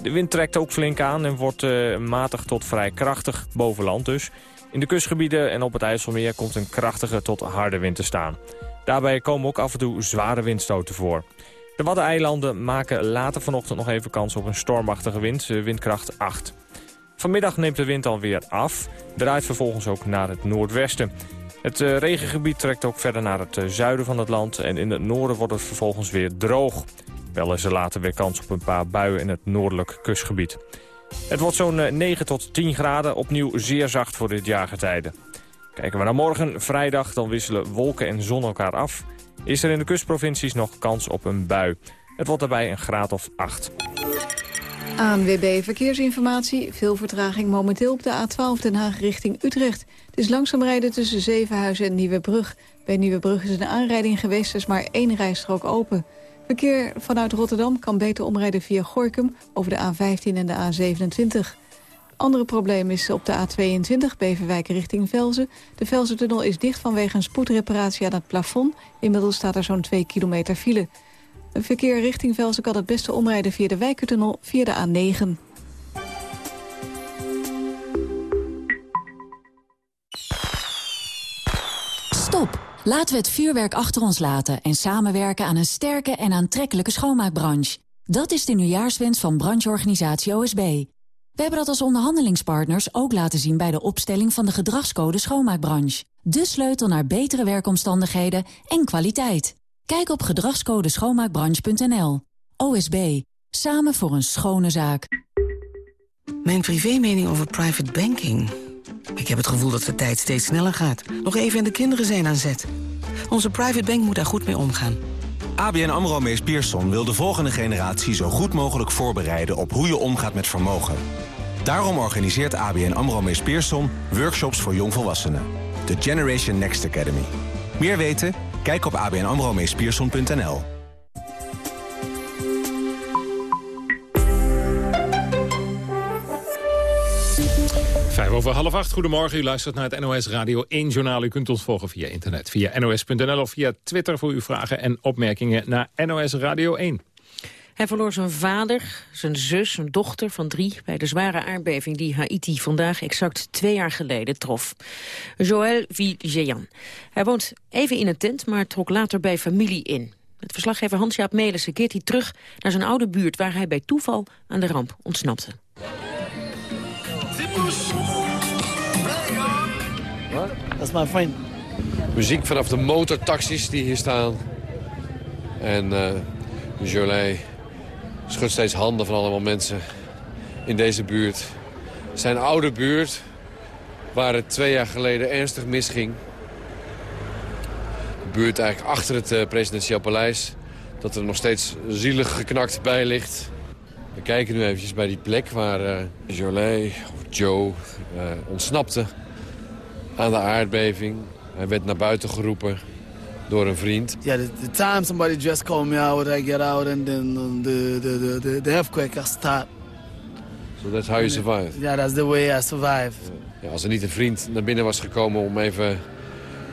De wind trekt ook flink aan en wordt uh, matig tot vrij krachtig, boven land dus. In de kustgebieden en op het IJsselmeer komt een krachtige tot harde wind te staan. Daarbij komen ook af en toe zware windstoten voor. De Waddeneilanden maken later vanochtend nog even kans op een stormachtige wind, eh, windkracht 8. Vanmiddag neemt de wind alweer af, draait vervolgens ook naar het noordwesten. Het uh, regengebied trekt ook verder naar het uh, zuiden van het land... en in het noorden wordt het vervolgens weer droog. Wel is er later weer kans op een paar buien in het noordelijk kustgebied. Het wordt zo'n uh, 9 tot 10 graden, opnieuw zeer zacht voor dit jaargetijde. Kijken we naar morgen, vrijdag, dan wisselen wolken en zon elkaar af. Is er in de kustprovincies nog kans op een bui. Het wordt daarbij een graad of 8. ANWB Verkeersinformatie. Veel vertraging momenteel op de A12 Den Haag richting Utrecht. Het is langzaam rijden tussen Zevenhuizen en Nieuwebrug. Bij Nieuwebrug is een aanrijding geweest, is maar één rijstrook open. Verkeer vanuit Rotterdam kan beter omrijden via Gorkum over de A15 en de A27. Andere probleem is op de A22 Beverwijk richting Velzen. De Velzen-tunnel is dicht vanwege een spoedreparatie aan het plafond. Inmiddels staat er zo'n 2 kilometer file. Verkeer richting Velsen kan het beste omrijden via de Wijkertunnel via de A9. Stop! Laten we het vuurwerk achter ons laten en samenwerken aan een sterke en aantrekkelijke schoonmaakbranche. Dat is de nieuwjaarswens van brancheorganisatie OSB. We hebben dat als onderhandelingspartners ook laten zien bij de opstelling van de gedragscode schoonmaakbranche. De sleutel naar betere werkomstandigheden en kwaliteit. Kijk op gedragscodeschoonmaakbranche.nl. OSB. Samen voor een schone zaak. Mijn privémening over private banking. Ik heb het gevoel dat de tijd steeds sneller gaat. Nog even en de kinderen zijn aan zet. Onze private bank moet daar goed mee omgaan. ABN AMRO Mees Pierson wil de volgende generatie zo goed mogelijk voorbereiden op hoe je omgaat met vermogen. Daarom organiseert ABN AMRO Mees Pierson workshops voor jongvolwassenen. De Generation Next Academy. Meer weten? Kijk op abnamromeespierson.nl. Vijf over half acht, goedemorgen. U luistert naar het NOS Radio 1 Journaal. U kunt ons volgen via internet, via nos.nl of via Twitter... voor uw vragen en opmerkingen naar NOS Radio 1. Hij verloor zijn vader, zijn zus, zijn dochter van drie... bij de zware aardbeving die Haiti vandaag exact twee jaar geleden trof. Joël Viljean. Hij woont even in een tent, maar trok later bij familie in. Het verslaggever Hans-Jaap Melissen keert hij terug naar zijn oude buurt... waar hij bij toeval aan de ramp ontsnapte. Dat is mijn vriend. Muziek vanaf de motortaxis die hier staan. En uh, Jolie schudt steeds handen van allemaal mensen in deze buurt. Zijn oude buurt, waar het twee jaar geleden ernstig misging. De buurt eigenlijk achter het uh, presidentieel paleis. Dat er nog steeds zielig geknakt bij ligt. We kijken nu eventjes bij die plek waar uh, of Joe, uh, ontsnapte aan de aardbeving. Hij werd naar buiten geroepen door een vriend. Yeah, the, the time somebody just called me out, I get out and then the, the, the, the earthquake start. So that's how you survived? Yeah, that's the way I survived. Ja, als er niet een vriend naar binnen was gekomen om even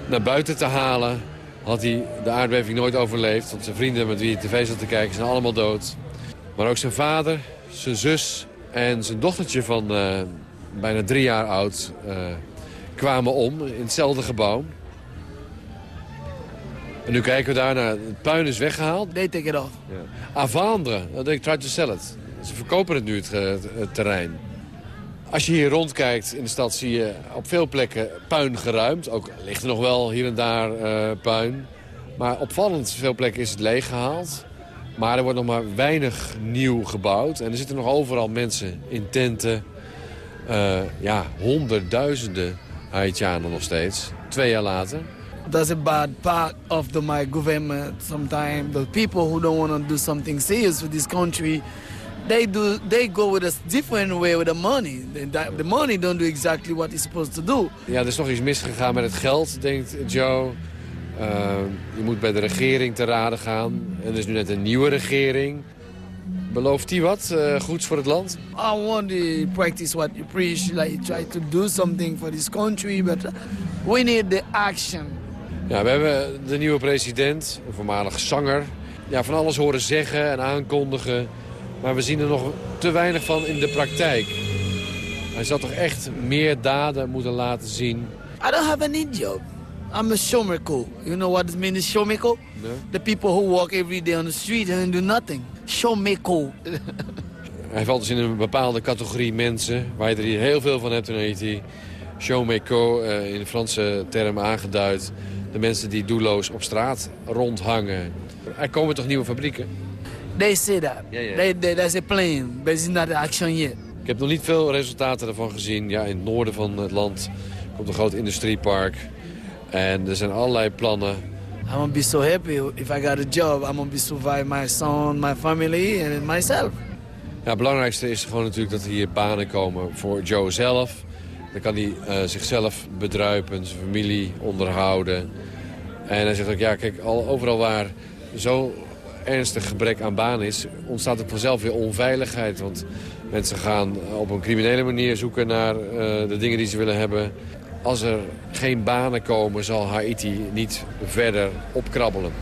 naar buiten te halen... had hij de aardbeving nooit overleefd. Want zijn vrienden met wie hij tv zat te kijken zijn allemaal dood. Maar ook zijn vader, zijn zus en zijn dochtertje van uh, bijna drie jaar oud... Uh, kwamen om in hetzelfde gebouw. En nu kijken we daar naar het puin is weggehaald. They take it off. Ja. Avandre, they try to sell it. Ze verkopen het nu, het, het, het, terrein. Als je hier rondkijkt in de stad zie je op veel plekken puin geruimd. Ook ligt er nog wel hier en daar uh, puin. Maar opvallend veel plekken is het leeggehaald. Maar er wordt nog maar weinig nieuw gebouwd. En er zitten nog overal mensen in tenten. Uh, ja, honderdduizenden Haitianen nog steeds. Twee jaar later. That's a bad part of the, my government. Sometimes the people who don't want to do something serious for this country, they do they go with a different way with the money. The, the money don't do exactly what it's supposed to do. Ja, er is nog iets misgegaan met het geld, denkt Joe. Uh, je moet bij de regering te raden gaan. En er is nu net een nieuwe regering. Belooft hij wat uh, goeds voor het land? I want to practice what you preach, like try to do something for this country, but we need the action. Ja, we hebben de nieuwe president, een voormalig zanger, ja, van alles horen zeggen en aankondigen. Maar we zien er nog te weinig van in de praktijk. Hij zou toch echt meer daden moeten laten zien. I don't have any job. I'm a showmako. You know what it means showmako? No. The people who walk every day on the street and do nothing. Showmako. hij valt dus in een bepaalde categorie mensen, waar je er hier heel veel van hebt in Haiti. Showmako, uh, in de Franse term aangeduid. De mensen die doelloos op straat rondhangen. Er komen toch nieuwe fabrieken? They say that. Yeah, yeah. They, they, there's a plan, but it's not action yet. Ik heb nog niet veel resultaten ervan gezien. Ja, in het noorden van het land komt een groot industriepark. En er zijn allerlei plannen. I'm gonna be so happy if I got a job. I'm gonna be survive my son, my family and myself. Ja, het belangrijkste is gewoon natuurlijk dat er hier banen komen voor Joe zelf. Dan kan hij uh, zichzelf bedruipen, zijn familie onderhouden. En hij zegt ook, ja, kijk, al, overal waar zo ernstig gebrek aan baan is... ontstaat er vanzelf weer onveiligheid. Want mensen gaan op een criminele manier zoeken naar uh, de dingen die ze willen hebben. Als er geen banen komen, zal Haiti niet verder opkrabbelen.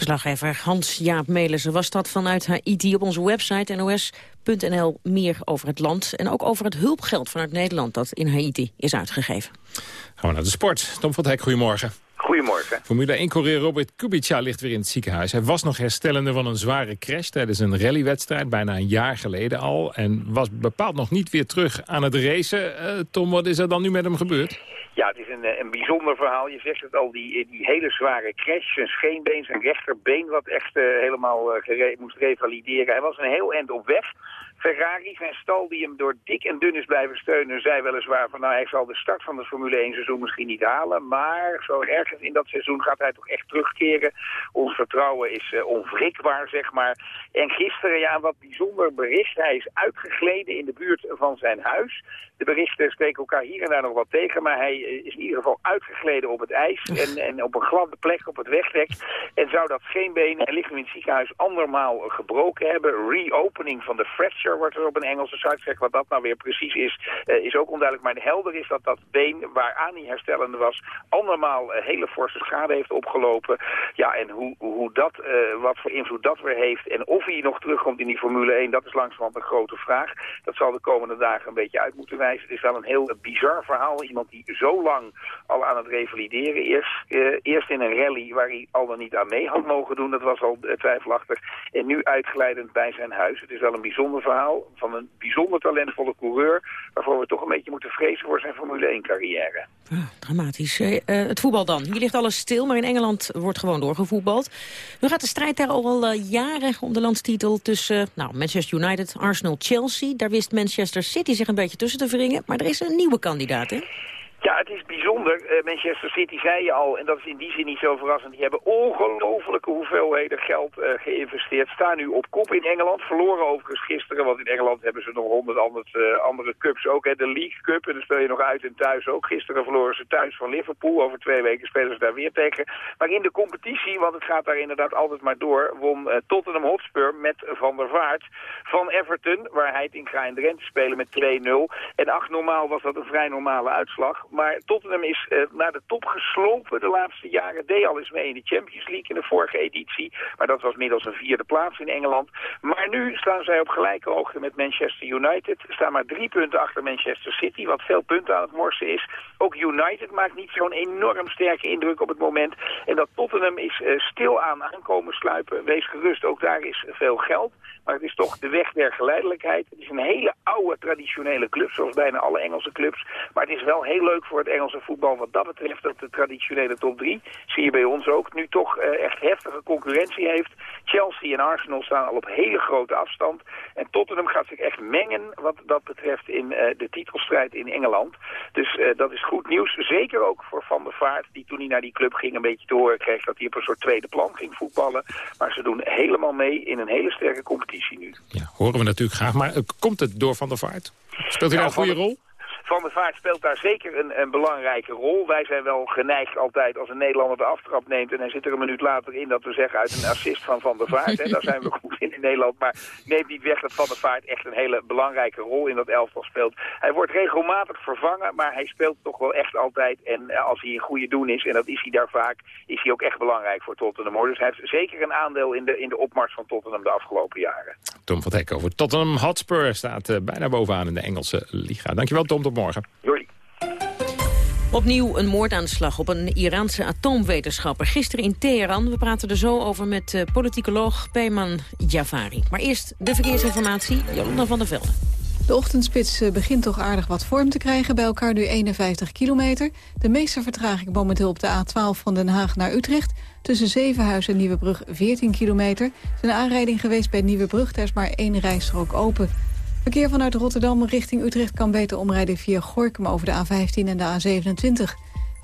Verslaggever Hans-Jaap Melissen was dat vanuit Haiti op onze website nos.nl meer over het land. En ook over het hulpgeld vanuit Nederland dat in Haiti is uitgegeven. Gaan we naar de sport. Tom van Hek, goedemorgen. Goedemorgen. Formule 1-coureur Robert Kubica ligt weer in het ziekenhuis. Hij was nog herstellende van een zware crash tijdens een rallywedstrijd, bijna een jaar geleden al. En was bepaald nog niet weer terug aan het racen. Uh, Tom, wat is er dan nu met hem gebeurd? Ja, het is een, eh, een bijzonder verhaal. Je zegt het al, die, die hele zware crash, zijn scheenbeen, zijn rechterbeen... wat echt uh, helemaal uh, moest revalideren. Hij was een heel eind op weg. Ferrari, zijn stal die hem door dik en dun is blijven steunen, zei weliswaar van nou hij zal de start van het Formule 1 seizoen misschien niet halen. Maar zo ergens in dat seizoen gaat hij toch echt terugkeren. Ons vertrouwen is uh, onwrikbaar, zeg maar. En gisteren, ja, wat bijzonder bericht. Hij is uitgegleden in de buurt van zijn huis. De berichten spreken elkaar hier en daar nog wat tegen, maar hij eh, is in ieder geval uitgegleden op het ijs en, en op een gladde plek op het wegdek. En zou dat geen benen, hij ligt nu in het ziekenhuis, andermaal gebroken hebben. Reopening van de fracture wordt er op een Engelse site gezegd. Wat dat nou weer precies is, uh, is ook onduidelijk. Maar helder is dat dat been, waaraan hij herstellende was, andermaal uh, hele forse schade heeft opgelopen. Ja, en hoe, hoe dat, uh, wat voor invloed dat weer heeft en of hij nog terugkomt in die Formule 1, dat is langzamerhand een grote vraag. Dat zal de komende dagen een beetje uit moeten wijzen. Het is wel een heel bizar verhaal. Iemand die zo lang al aan het revalideren is. eerst in een rally waar hij al dan niet aan mee had mogen doen. Dat was al twijfelachtig. En nu uitglijdend bij zijn huis. Het is wel een bijzonder verhaal van een bijzonder talentvolle coureur... waarvoor we toch een beetje moeten vrezen voor zijn Formule 1-carrière. Ah, dramatisch. Uh, het voetbal dan. Hier ligt alles stil, maar in Engeland wordt gewoon doorgevoetbald. Nu gaat de strijd daar al uh, jaren om de landstitel tussen nou, Manchester United, Arsenal, Chelsea. Daar wist Manchester City zich een beetje tussen te Maar er is een nieuwe kandidaat, hè? Ja, het is bijzonder. Uh, Manchester City zei je al, en dat is in die zin niet zo verrassend. Die hebben ongelofelijke hoeveelheden geld uh, geïnvesteerd. Staan nu op kop in Engeland. Verloren overigens gisteren, want in Engeland hebben ze nog honderd andere, uh, andere cups ook. Hè. De League Cup, en dan speel je nog uit en thuis ook. Gisteren verloren ze thuis van Liverpool. Over twee weken spelen ze daar weer tegen. Maar in de competitie, want het gaat daar inderdaad altijd maar door... won Tottenham Hotspur met Van der Vaart van Everton... waar hij het in Grijn Drenthe spelen met 2-0. En ach, normaal was dat een vrij normale uitslag... Maar Tottenham is uh, naar de top geslopen de laatste jaren. Deed al eens mee in de Champions League in de vorige editie. Maar dat was middels een vierde plaats in Engeland. Maar nu staan zij op gelijke hoogte met Manchester United. Staan maar drie punten achter Manchester City. Wat veel punten aan het morsen is. Ook United maakt niet zo'n enorm sterke indruk op het moment. En dat Tottenham is uh, stilaan aankomen sluipen. Wees gerust, ook daar is veel geld. Maar het is toch de weg der geleidelijkheid. Het is een hele oude traditionele club, zoals bijna alle Engelse clubs. Maar het is wel heel leuk voor het Engelse voetbal wat dat betreft. Dat de traditionele top 3, zie je bij ons ook, nu toch uh, echt heftige concurrentie heeft. Chelsea en Arsenal staan al op hele grote afstand. En Tottenham gaat zich echt mengen wat dat betreft in uh, de titelstrijd in Engeland. Dus uh, dat is goed nieuws. Zeker ook voor Van der Vaart, die toen hij naar die club ging een beetje te horen kreeg dat hij op een soort tweede plan ging voetballen. Maar ze doen helemaal mee in een hele sterke competitie nu. Ja, horen we natuurlijk graag. Maar komt het door Van der Vaart? Speelt hij nou, daar een goede rol? Van der Vaart speelt daar zeker een, een, belangrijke rol. Wij zijn wel geneigd altijd als een Nederlander de aftrap neemt... en hij zit er een minuut later in dat we zeggen uit een assist van Van der Vaart. Daar zijn we goed in in Nederland. Maar neemt niet weg dat Van der Vaart echt een hele belangrijke rol in dat elftal speelt. Hij wordt regelmatig vervangen, maar hij speelt toch wel echt altijd. En als hij een goede doen is, en dat is hij daar vaak, is hij ook echt belangrijk voor Tottenham. Hoor. Dus hij heeft zeker een aandeel in de, in de opmars van Tottenham de afgelopen jaren. Tom van Hek over Tottenham Hotspur staat uh, bijna bovenaan in de Engelse liga. Dankjewel Tom, tot morgen. Doei. Opnieuw een moordaanslag op een Iraanse atoomwetenschapper. Gisteren in Teheran. We praten er zo over met uh, politicoloog Peyman Javari. Maar eerst de verkeersinformatie. Jolanda van der Velde. De ochtendspits eh, begint toch aardig wat vorm te krijgen. Bij elkaar nu 51 kilometer. De meeste vertraging momenteel op de A12 van Den Haag naar Utrecht. Tussen Zevenhuizen en Nieuwebrug 14 kilometer. Er is een aanrijding geweest bij Nieuwebrug. Daar is maar één rijstrook open. Verkeer vanuit Rotterdam richting Utrecht kan beter omrijden via Gorkum over de A15 en de A27.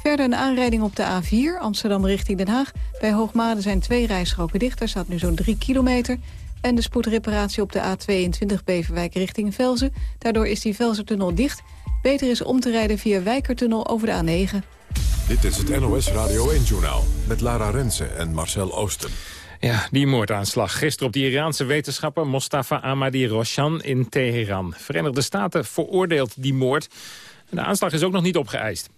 Verder een aanrijding op de A4, Amsterdam richting Den Haag. Bij Hoogmade zijn twee rijstroken dicht, daar staat nu zo'n 3 kilometer. En de spoedreparatie op de A22 Beverwijk richting Velzen. Daardoor is die Velzertunnel dicht. Beter is om te rijden via Wijkertunnel over de A9. Dit is het NOS Radio 1-journaal met Lara Rensen en Marcel Oosten. Ja, die moordaanslag gisteren op de Iraanse wetenschapper Mostafa Ahmadi Roshan in Teheran. Verenigde Staten veroordeelt die moord. De aanslag is ook nog niet opgeëist.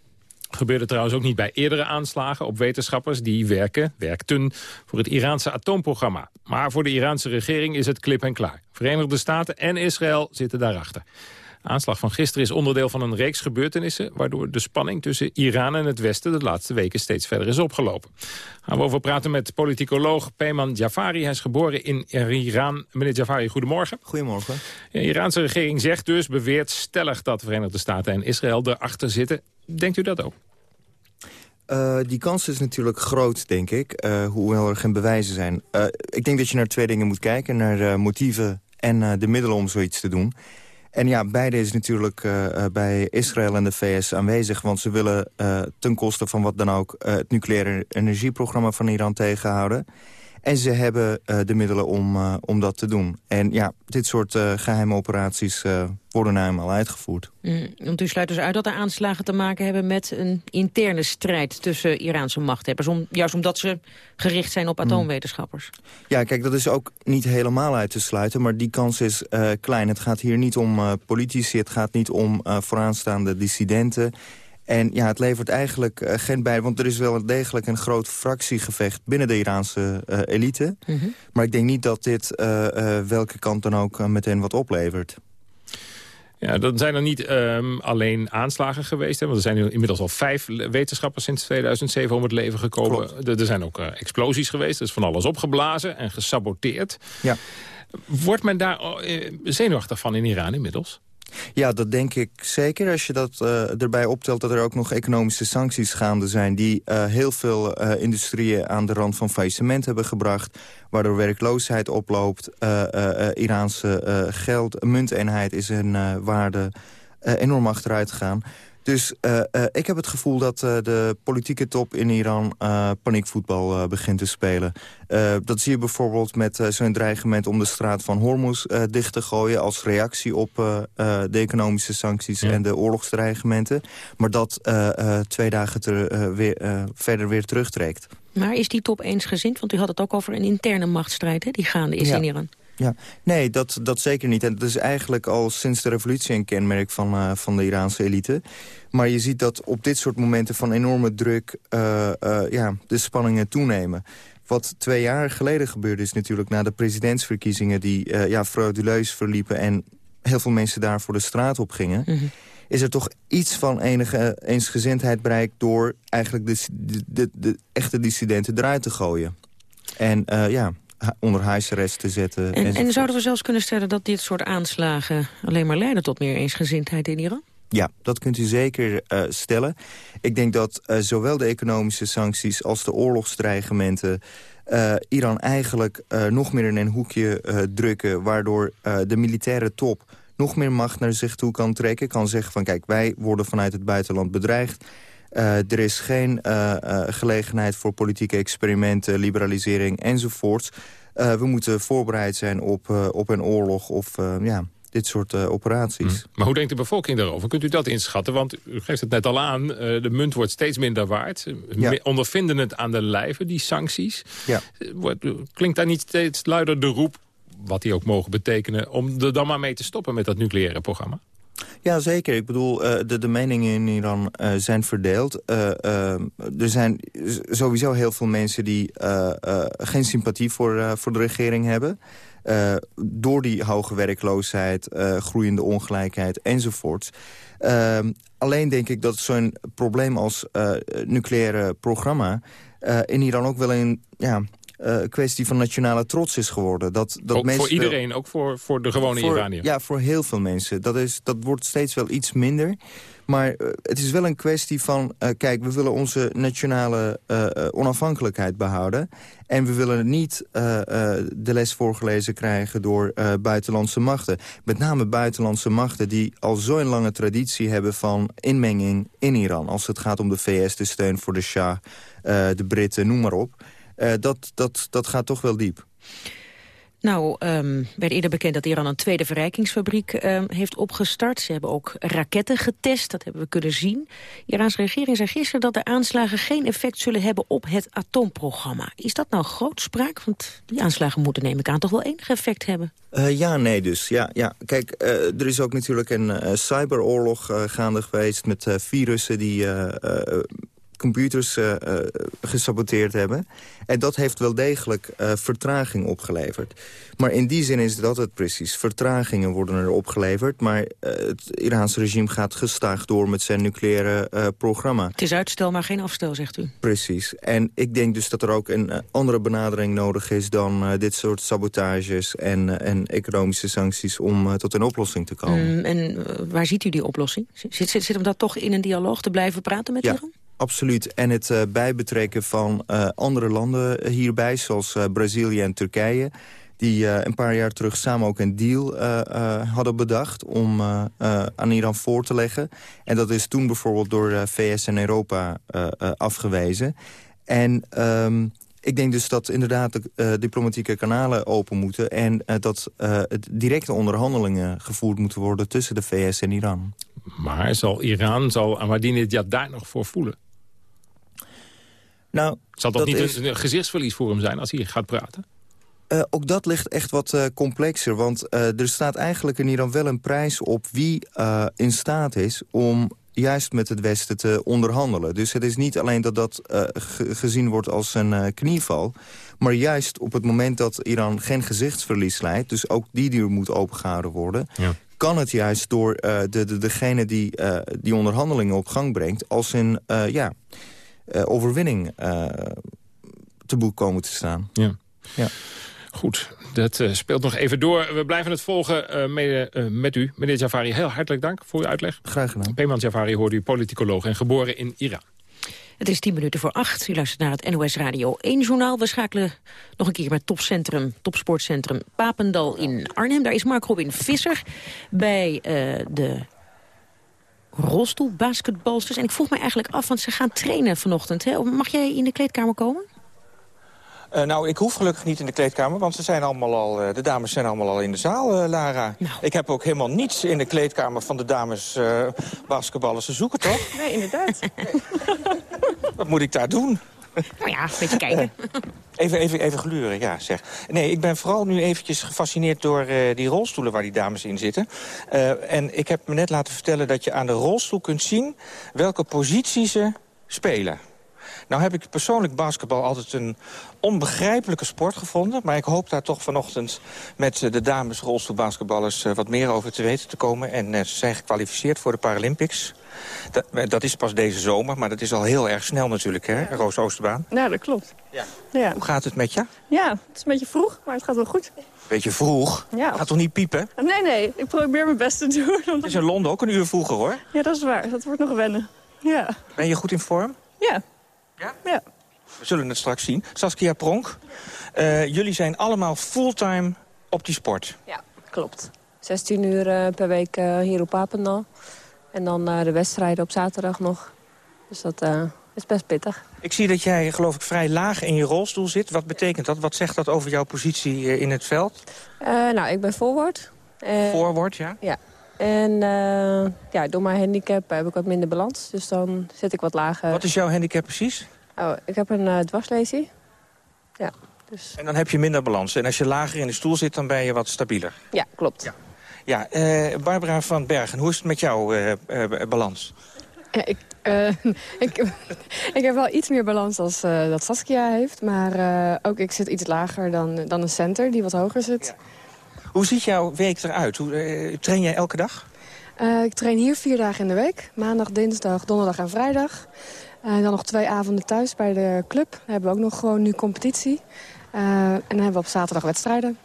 Gebeurde trouwens ook niet bij eerdere aanslagen op wetenschappers die werken, werkten voor het Iraanse atoomprogramma. Maar voor de Iraanse regering is het klip en klaar. Verenigde Staten en Israël zitten daarachter aanslag van gisteren is onderdeel van een reeks gebeurtenissen... waardoor de spanning tussen Iran en het Westen de laatste weken steeds verder is opgelopen. Gaan we over praten met politicoloog Peyman Jafari. Hij is geboren in Iran. Meneer Jafari, goedemorgen. Goedemorgen. De Iraanse regering zegt dus, beweert stellig dat de Verenigde Staten en Israël erachter zitten. Denkt u dat ook? Uh, die kans is natuurlijk groot, denk ik, uh, hoewel er geen bewijzen zijn. Uh, ik denk dat je naar twee dingen moet kijken. Naar motieven en de middelen om zoiets te doen. En ja, beide is natuurlijk uh, bij Israël en de VS aanwezig... want ze willen uh, ten koste van wat dan ook... Het nucleaire energieprogramma van Iran tegenhouden. En ze hebben uh, de middelen om, uh, om dat te doen. En ja, dit soort uh, geheime operaties worden nou eenmaal uitgevoerd. Mm, want u sluit dus uit dat er aanslagen te maken hebben met een interne strijd tussen Iraanse machthebbers. Om, juist omdat ze gericht zijn op mm. atoomwetenschappers. Mm. Ja, kijk, dat is ook niet helemaal uit te sluiten, maar die kans is klein. Het gaat hier niet om politici, het gaat niet om vooraanstaande dissidenten. En ja, het levert eigenlijk uh, geen bij, want er is wel degelijk een groot fractiegevecht binnen de Iraanse uh, elite. Mm -hmm. Maar ik denk niet dat dit uh, welke kant dan ook meteen wat oplevert. Ja, dan zijn er niet um, alleen aanslagen geweest. Hè, want er zijn inmiddels al vijf wetenschappers sinds 2007 om het leven gekomen. Er, er, zijn ook explosies geweest. Er is van alles opgeblazen en gesaboteerd. Ja. Wordt men daar zenuwachtig van in Iran inmiddels? Ja, dat denk ik zeker. Als je dat uh, erbij optelt dat er ook nog economische sancties gaande zijn... die uh, heel veel uh, industrieën aan de rand van faillissement hebben gebracht... waardoor werkloosheid oploopt. Iraanse geld, munteenheid is in waarde enorm achteruit gegaan. Dus uh, uh, ik heb het gevoel dat uh, de politieke top in Iran paniekvoetbal begint te spelen. dat zie je bijvoorbeeld met zo'n dreigement om de straat van Hormuz dicht te gooien... als reactie op de economische sancties ja. en de oorlogsdreigementen. Maar dat twee dagen ter, weer, verder weer terugtrekt. Maar is die top eensgezind? Want u had het ook over een interne machtsstrijd hè, die gaande is ja. in Iran. Ja, nee, dat, dat zeker niet. En dat is eigenlijk al sinds de revolutie een kenmerk van, uh, van de Iraanse elite. Maar je ziet dat op dit soort momenten van enorme druk uh, uh, ja, de spanningen toenemen. Wat twee jaar geleden gebeurde is natuurlijk na de presidentsverkiezingen... die ja, frauduleus verliepen en heel veel mensen daar voor de straat op gingen... Mm -hmm. is er toch iets van enige eensgezindheid bereikt... door eigenlijk de, de, de, de echte dissidenten eruit te gooien. En ja, onder huisarrest te zetten. En, en zouden we zelfs kunnen stellen dat dit soort aanslagen... alleen maar leiden tot meer eensgezindheid in Iran? Ja, dat kunt u zeker uh, stellen. Ik denk dat uh, zowel de economische sancties als de oorlogsdreigementen... Uh, Iran eigenlijk nog meer in een hoekje drukken... waardoor de militaire top nog meer macht naar zich toe kan trekken. Kan zeggen van kijk, wij worden vanuit het buitenland bedreigd. Uh, er is geen uh, uh, gelegenheid voor politieke experimenten, liberalisering enzovoort. we moeten voorbereid zijn op, op een oorlog of ja, dit soort operaties. Mm. Maar hoe denkt de bevolking daarover? Kunt u dat inschatten? Want u geeft het net al aan, de munt wordt steeds minder waard. Ja. Ondervinden het aan de lijve, die sancties. Ja. Klinkt daar niet steeds luider de roep, wat die ook mogen betekenen... om er dan maar mee te stoppen met dat nucleaire programma? Ja, zeker. Ik bedoel, uh, de, de meningen in Iran uh, zijn verdeeld. Uh, er zijn sowieso heel veel mensen die geen sympathie voor, voor de regering hebben. door die hoge werkloosheid, groeiende ongelijkheid enzovoort. alleen denk ik dat zo'n probleem als nucleaire programma... in Iran ook wel een ja, uh, kwestie van nationale trots is geworden. Dat, dat ook mensen voor iedereen, ook voor, voor de gewone voor, Iraniër? Ja, voor heel veel mensen. Dat, is, dat wordt steeds wel iets minder. Maar uh, het is wel een kwestie van... Uh, kijk, we willen onze nationale onafhankelijkheid behouden. En we willen niet de les voorgelezen krijgen door buitenlandse machten. Met name buitenlandse machten die al zo'n lange traditie hebben... van inmenging in Iran. Als het gaat om de VS, de steun voor de Shah, de Britten, noem maar op... Uh, dat, dat, dat gaat toch wel diep. Nou, um, werd eerder bekend dat Iran een tweede verrijkingsfabriek um, heeft opgestart. Ze hebben ook raketten getest, dat hebben we kunnen zien. De Iraanse regering zei gisteren dat de aanslagen geen effect zullen hebben op het atoomprogramma. Is dat nou grootspraak? Want die aanslagen moeten, neem ik aan, toch wel enig effect hebben? Uh, ja, nee dus. Ja, ja. Kijk, uh, er is ook natuurlijk een uh, cyberoorlog gaande geweest met virussen die computers uh, uh, gesaboteerd hebben. En dat heeft wel degelijk uh, vertraging opgeleverd. Maar in die zin is dat het precies. Vertragingen worden er opgeleverd. Maar het Iraanse regime gaat gestaag door met zijn nucleaire programma. Het is uitstel, maar geen afstel, zegt u. Precies. En ik denk dus dat er ook een andere benadering nodig is... dan dit soort sabotages en, en economische sancties... om tot een oplossing te komen. Mm, en waar ziet u die oplossing? Zit, zit, zit hem dat toch in een dialoog te blijven praten met ja. Iran? Absoluut. En het uh, bijbetrekken van uh, andere landen hierbij, zoals uh, Brazilië en Turkije... die een paar jaar terug samen ook een deal hadden bedacht... om aan Iran voor te leggen. En dat is toen bijvoorbeeld door VS en Europa afgewezen. En... Um, ik denk dus dat inderdaad de diplomatieke kanalen open moeten... en dat directe onderhandelingen gevoerd moeten worden tussen de VS en Iran. Maar zal Iran, zal Ahmadinejad daar nog voor voelen? Nou, Zal dat, niet is- een, gezichtsverlies voor hem zijn als hij gaat praten? Uh, ook dat ligt echt wat uh, complexer. Want uh, er staat eigenlijk in Iran wel een prijs op wie in staat is om juist met het Westen te onderhandelen. Dus het is niet alleen dat dat ge gezien wordt als een knieval... maar juist op het moment dat Iran geen gezichtsverlies leidt... dus ook die deur moet opengehouden worden... Ja. kan het juist door de, de, degene die die onderhandelingen op gang brengt... als een ja, overwinning uh, te boek komen te staan. Ja. Ja. Goed, dat uh, speelt nog even door. We blijven het volgen uh, uh, met u. Meneer Jafari, heel hartelijk dank voor uw uitleg. Graag gedaan. Peyman Jafari hoorde u politicoloog en geboren in Iran. Het is tien minuten voor acht. U luistert naar het NOS Radio 1 journaal. We schakelen nog een keer met topcentrum, topsportcentrum Papendal in Arnhem. Daar is Mark Robin Visser bij uh, de rolstoelbasketbalsters. En ik vroeg mij eigenlijk af, want ze gaan trainen vanochtend. Hè? Mag jij in de kleedkamer komen? Uh, nou, ik hoef gelukkig niet in de kleedkamer, want ze zijn allemaal al, uh, de dames zijn allemaal al in de zaal, uh, Lara. Nou. Ik heb ook helemaal niets in de kleedkamer van de dames uh, basketballers te zoeken, toch? Nee, inderdaad. Wat moet ik daar doen? Nou ja, een beetje kijken. Even, even, even gluren, ja, zeg. Nee, ik ben vooral nu eventjes gefascineerd door uh, die rolstoelen waar die dames in zitten. Uh, en ik heb me net laten vertellen dat je aan de rolstoel kunt zien... welke positie ze spelen. Nou heb ik persoonlijk basketbal altijd een onbegrijpelijke sport gevonden. Maar ik hoop daar toch vanochtend met de dames rolstoelbasketballers uh, wat meer over te weten te komen. En uh, ze zijn gekwalificeerd voor de Paralympics. Dat, dat, is pas deze zomer, maar dat is al heel erg snel natuurlijk, hè, ja. Roos Oosterbaan? Ja, dat klopt. Ja. ja. Hoe gaat het met je? Ja, het is een beetje vroeg, maar het gaat wel goed. Beetje vroeg? Ja. Gaat toch niet piepen? Nee, nee, ik probeer mijn best te doen. Het is in Londen ook een uur vroeger, hoor. Ja, dat is waar. Dat wordt nog wennen. Ja. Ben je goed in vorm? Ja. Ja? Ja. We zullen het straks zien. Saskia Pronk, uh, jullie zijn allemaal fulltime op die sport. Ja, klopt. 16 uur uh, per week uh, hier op Papendal. En dan uh, de wedstrijden op zaterdag nog. Dus dat uh, is best pittig. Ik zie dat jij, geloof ik, vrij laag in je rolstoel zit. Wat betekent dat? Wat zegt dat over jouw positie uh, in het veld? Uh, nou, ik ben forward. Uh, forward, ja? Ja. En uh, ja, door mijn handicap heb ik wat minder balans. Dus dan zit ik wat lager. Wat is jouw handicap precies? Oh, ik heb een uh, dwarslesie. Ja, dus... En dan heb je minder balans. En als je lager in de stoel zit, dan ben je wat stabieler. Ja, klopt. Ja. Ja, uh, Barbara van Bergen, hoe is het met jouw uh, uh, balans? Ja, ik, ik, ik heb wel iets meer balans dan dat Saskia heeft. Maar ook ik zit iets lager dan, dan een center die wat hoger zit. Ja. Hoe ziet jouw week eruit? Hoe, train jij elke dag? ik train hier vier dagen in de week. Maandag, dinsdag, donderdag en vrijdag. Dan nog twee avonden thuis bij de club. Dan hebben we ook nog gewoon nu competitie. en dan hebben we op zaterdag wedstrijden.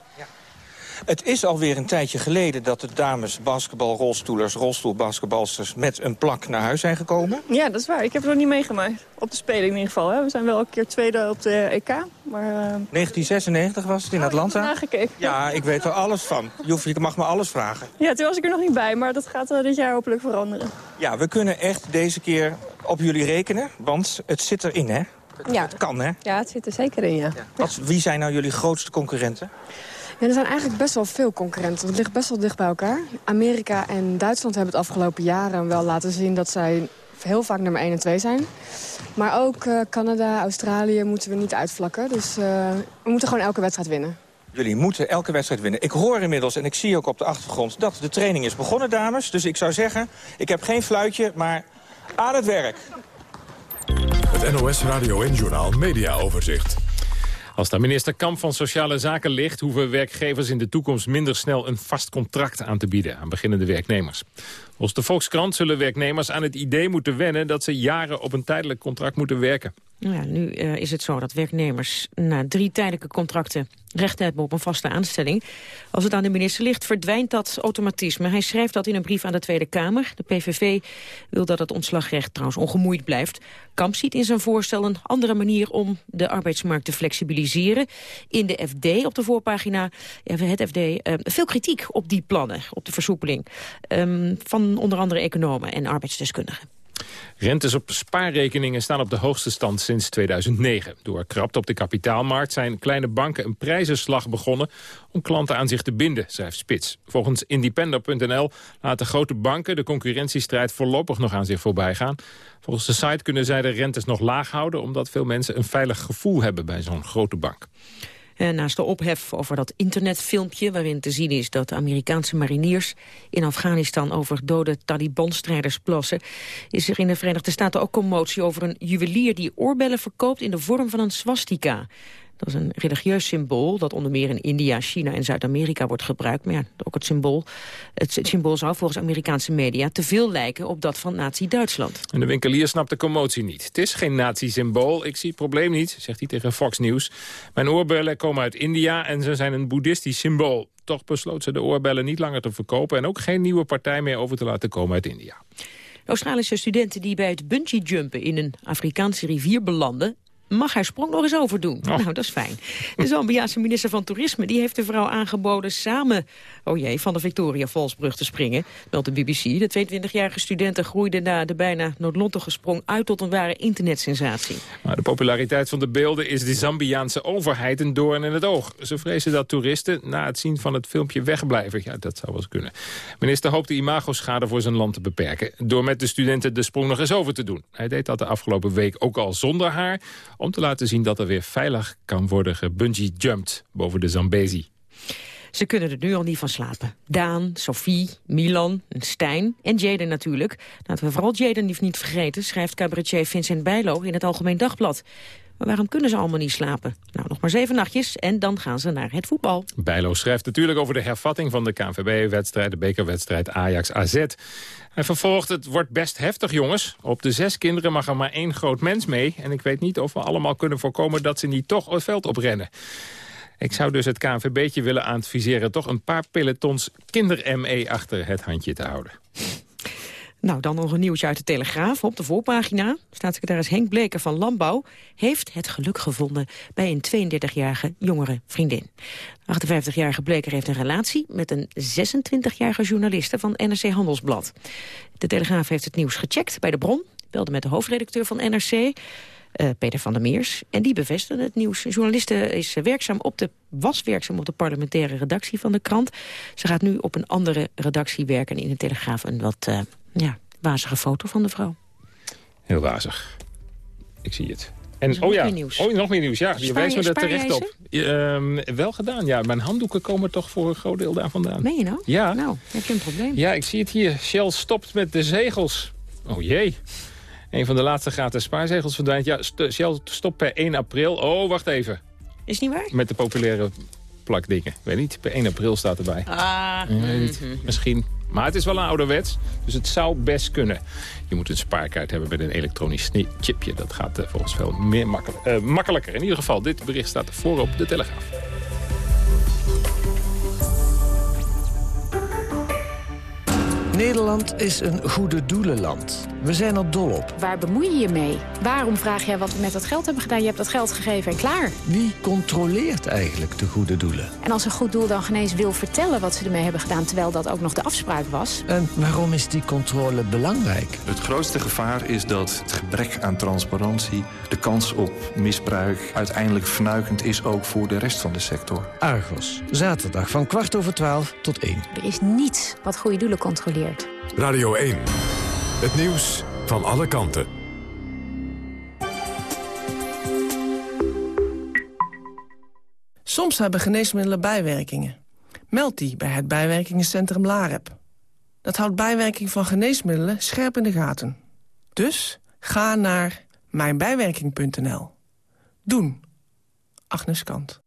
Het is alweer een tijdje geleden dat de dames basketbalrolstoelers, rolstoelbasketbalsters met een plak naar huis zijn gekomen. Ja, dat is waar. Ik heb het nog niet meegemaakt. Op de Spelen in ieder geval. Hè. We zijn wel een keer tweede op de EK. Maar, uh... 1996 was het in oh, Atlanta. Ik nagekeken. Ja, ik weet er alles van. Je, hoeft, je mag me alles vragen. Ja, toen was ik er nog niet bij, maar dat gaat uh, dit jaar hopelijk veranderen. Ja, we kunnen echt deze keer op jullie rekenen, want het zit erin, hè? Het, ja. het kan, hè? Ja, het zit er zeker in, ja. ja. Wat, wie zijn nou jullie grootste concurrenten? Ja, er zijn eigenlijk best wel veel concurrenten. Het ligt best wel dicht bij elkaar. Amerika en Duitsland hebben het afgelopen jaren wel laten zien... dat zij heel vaak nummer 1 en 2 zijn. Maar ook uh, Canada, Australië moeten we niet uitvlakken. Dus uh, we moeten gewoon elke wedstrijd winnen. Jullie moeten elke wedstrijd winnen. Ik hoor inmiddels, en ik zie ook op de achtergrond... dat de training is begonnen, dames. Dus ik zou zeggen, ik heb geen fluitje, maar aan het werk. Het NOS Radio en Journal Media Overzicht. Als de minister Kamp van Sociale Zaken ligt... hoeven werkgevers in de toekomst minder snel een vast contract aan te bieden aan beginnende werknemers. Volgens de Volkskrant zullen werknemers aan het idee moeten wennen... dat ze jaren op een tijdelijk contract moeten werken. Nou ja, nu uh, is het zo dat werknemers na drie tijdelijke contracten recht hebben op een vaste aanstelling. Als het aan de minister ligt, verdwijnt dat automatisme. Hij schrijft dat in een brief aan de Tweede Kamer. De PVV wil dat het ontslagrecht trouwens ongemoeid blijft. Kamp ziet in zijn voorstel een andere manier om de arbeidsmarkt te flexibiliseren. In de FD op de voorpagina, het FD, uh, veel kritiek op die plannen, op de versoepeling. Um, van onder andere economen en arbeidsdeskundigen. Rentes op spaarrekeningen staan op de hoogste stand sinds 2009. Door krapte op de kapitaalmarkt zijn kleine banken een prijzenslag begonnen... om klanten aan zich te binden, schrijft Spits. Volgens Independer.nl laten grote banken de concurrentiestrijd voorlopig nog aan zich voorbij gaan. Volgens de site kunnen zij de rentes nog laag houden... omdat veel mensen een veilig gevoel hebben bij zo'n grote bank. En naast de ophef over dat internetfilmpje... waarin te zien is dat Amerikaanse mariniers in Afghanistan... over dode Taliban-strijders plassen... is er in de Verenigde Staten ook commotie over een juwelier... die oorbellen verkoopt in de vorm van een swastika. Dat is een religieus symbool dat onder meer in India, China en Zuid-Amerika wordt gebruikt. Maar ja, ook het symbool, het symbool zou volgens Amerikaanse media te veel lijken op dat van nazi-Duitsland. En de winkelier snapt de commotie niet. Het is geen nazi-symbool, ik zie het probleem niet, zegt hij tegen Fox News. Mijn oorbellen komen uit India en ze zijn een boeddhistisch symbool. Toch besloot ze de oorbellen niet langer te verkopen... en ook geen nieuwe partij meer over te laten komen uit India. Australische studenten die bij het bungee-jumpen in een Afrikaanse rivier belanden mag haar sprong nog eens overdoen. Oh. Nou, dat is fijn. De Zambiaanse minister van Toerisme die heeft de vrouw aangeboden samen oh jee, van de Victoria Fallsbrug te springen, meldt de BBC. De 22-jarige studenten groeide na de bijna noodlottige sprong uit tot een ware internetsensatie. Maar de populariteit van de beelden is de Zambiaanse overheid een doorn in het oog. Ze vrezen dat toeristen na het zien van het filmpje wegblijven. Ja, dat zou wel eens kunnen. Minister hoopt de imagoschade voor zijn land te beperken... door met de studenten de sprong nog eens over te doen. Hij deed dat de afgelopen week ook al zonder haar om te laten zien dat er weer veilig kan worden gebungee-jumped boven de Zambezi. Ze kunnen er nu al niet van slapen. Daan, Sophie, Milan, Stijn en Jaden natuurlijk. Laten we vooral Jaden niet vergeten, schrijft cabaretier Vincent Bijlo in het Algemeen Dagblad. Waarom kunnen ze allemaal niet slapen? Nou, nog maar zeven nachtjes en dan gaan ze naar het voetbal. Bijlo schrijft natuurlijk over de hervatting van de KNVB-wedstrijd... de bekerwedstrijd Ajax-AZ. Hij vervolgt, het wordt best heftig jongens. Op de zes kinderen mag er maar één groot mens mee. En ik weet niet of we allemaal kunnen voorkomen dat ze niet toch het veld oprennen. Ik zou dus het KNVB'tje willen adviseren... toch een paar pelotons kinder-ME achter het handje te houden. Nou, dan nog een nieuwtje uit de Telegraaf. Op de voorpagina, staatssecretaris Henk Bleker van Landbouw... heeft het geluk gevonden bij een 32-jarige jongere vriendin. De 58-jarige Bleker heeft een relatie met een 26-jarige journaliste van NRC Handelsblad. De Telegraaf heeft het nieuws gecheckt bij de bron, belde met de hoofdredacteur van NRC... Eh, Peter van der Meers. En die bevestigde het nieuws. De journaliste is werkzaam op de, was werkzaam op de parlementaire redactie van de krant. Ze gaat nu op een andere redactie werken in de Telegraaf. Een wat uh, ja, wazige foto van de vrouw. Heel wazig. Ik zie het. En, oh ja. Oh, nog meer nieuws. Ja, je wijst me er terecht op. Uh, wel gedaan, ja. Mijn handdoeken komen toch voor een groot deel daar vandaan. Meen je nou? Ja. Nou, heb je een probleem? Ja, ik zie het hier. Shell stopt met de zegels. Oh jee. Een van de laatste gratis spaarzegels verdwijnt. Ja, Shell stopt per 1 april. Oh, wacht even. Is niet waar? Met de populaire plakdingen. Weet niet, per 1 april staat erbij. Ah. Weet niet. Mhm. Misschien maar het is wel een ouderwets, dus het zou best kunnen. Je moet een spaarkaart hebben met een elektronisch chipje. Dat gaat uh, volgens veel meer makkelijk, uh, makkelijker. In ieder geval, dit bericht staat voorop de Telegraaf. Nederland is een goede doelenland. We zijn er dol op. Waar bemoei je je mee? Waarom vraag jij wat we met dat geld hebben gedaan? Je hebt dat geld gegeven en klaar. Wie controleert eigenlijk de goede doelen? En als een goed doel dan genees wil vertellen wat ze ermee hebben gedaan... terwijl dat ook nog de afspraak was. En waarom is die controle belangrijk? Het grootste gevaar is dat het gebrek aan transparantie... de kans op misbruik uiteindelijk vernuikend is ook voor de rest van de sector. Argos, zaterdag van kwart over twaalf tot één. Er is niets wat goede doelen controleert. Radio 1. Het nieuws van alle kanten. Soms hebben geneesmiddelen bijwerkingen. Meld die bij het bijwerkingencentrum LAREP. Dat houdt bijwerking van geneesmiddelen scherp in de gaten. Dus ga naar mijnbijwerking.nl. Doen. Agnes Kant.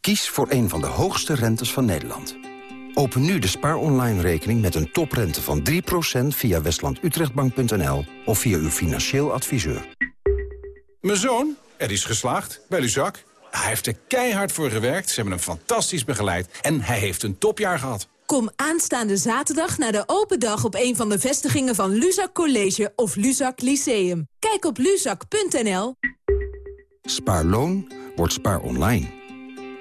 Kies voor een van de hoogste rentes van Nederland. Open nu de Spaar Online rekening met een toprente van 3% via westlandutrechtbank.nl of via uw financieel adviseur. Mijn zoon, er is geslaagd bij Luzak. Hij heeft er keihard voor gewerkt, ze hebben hem fantastisch begeleid... en hij heeft een topjaar gehad. Kom aanstaande zaterdag naar de open dag op een van de vestigingen van Luzak College of Luzak Lyceum. Kijk op luzak.nl. Spaarloon wordt spaar online.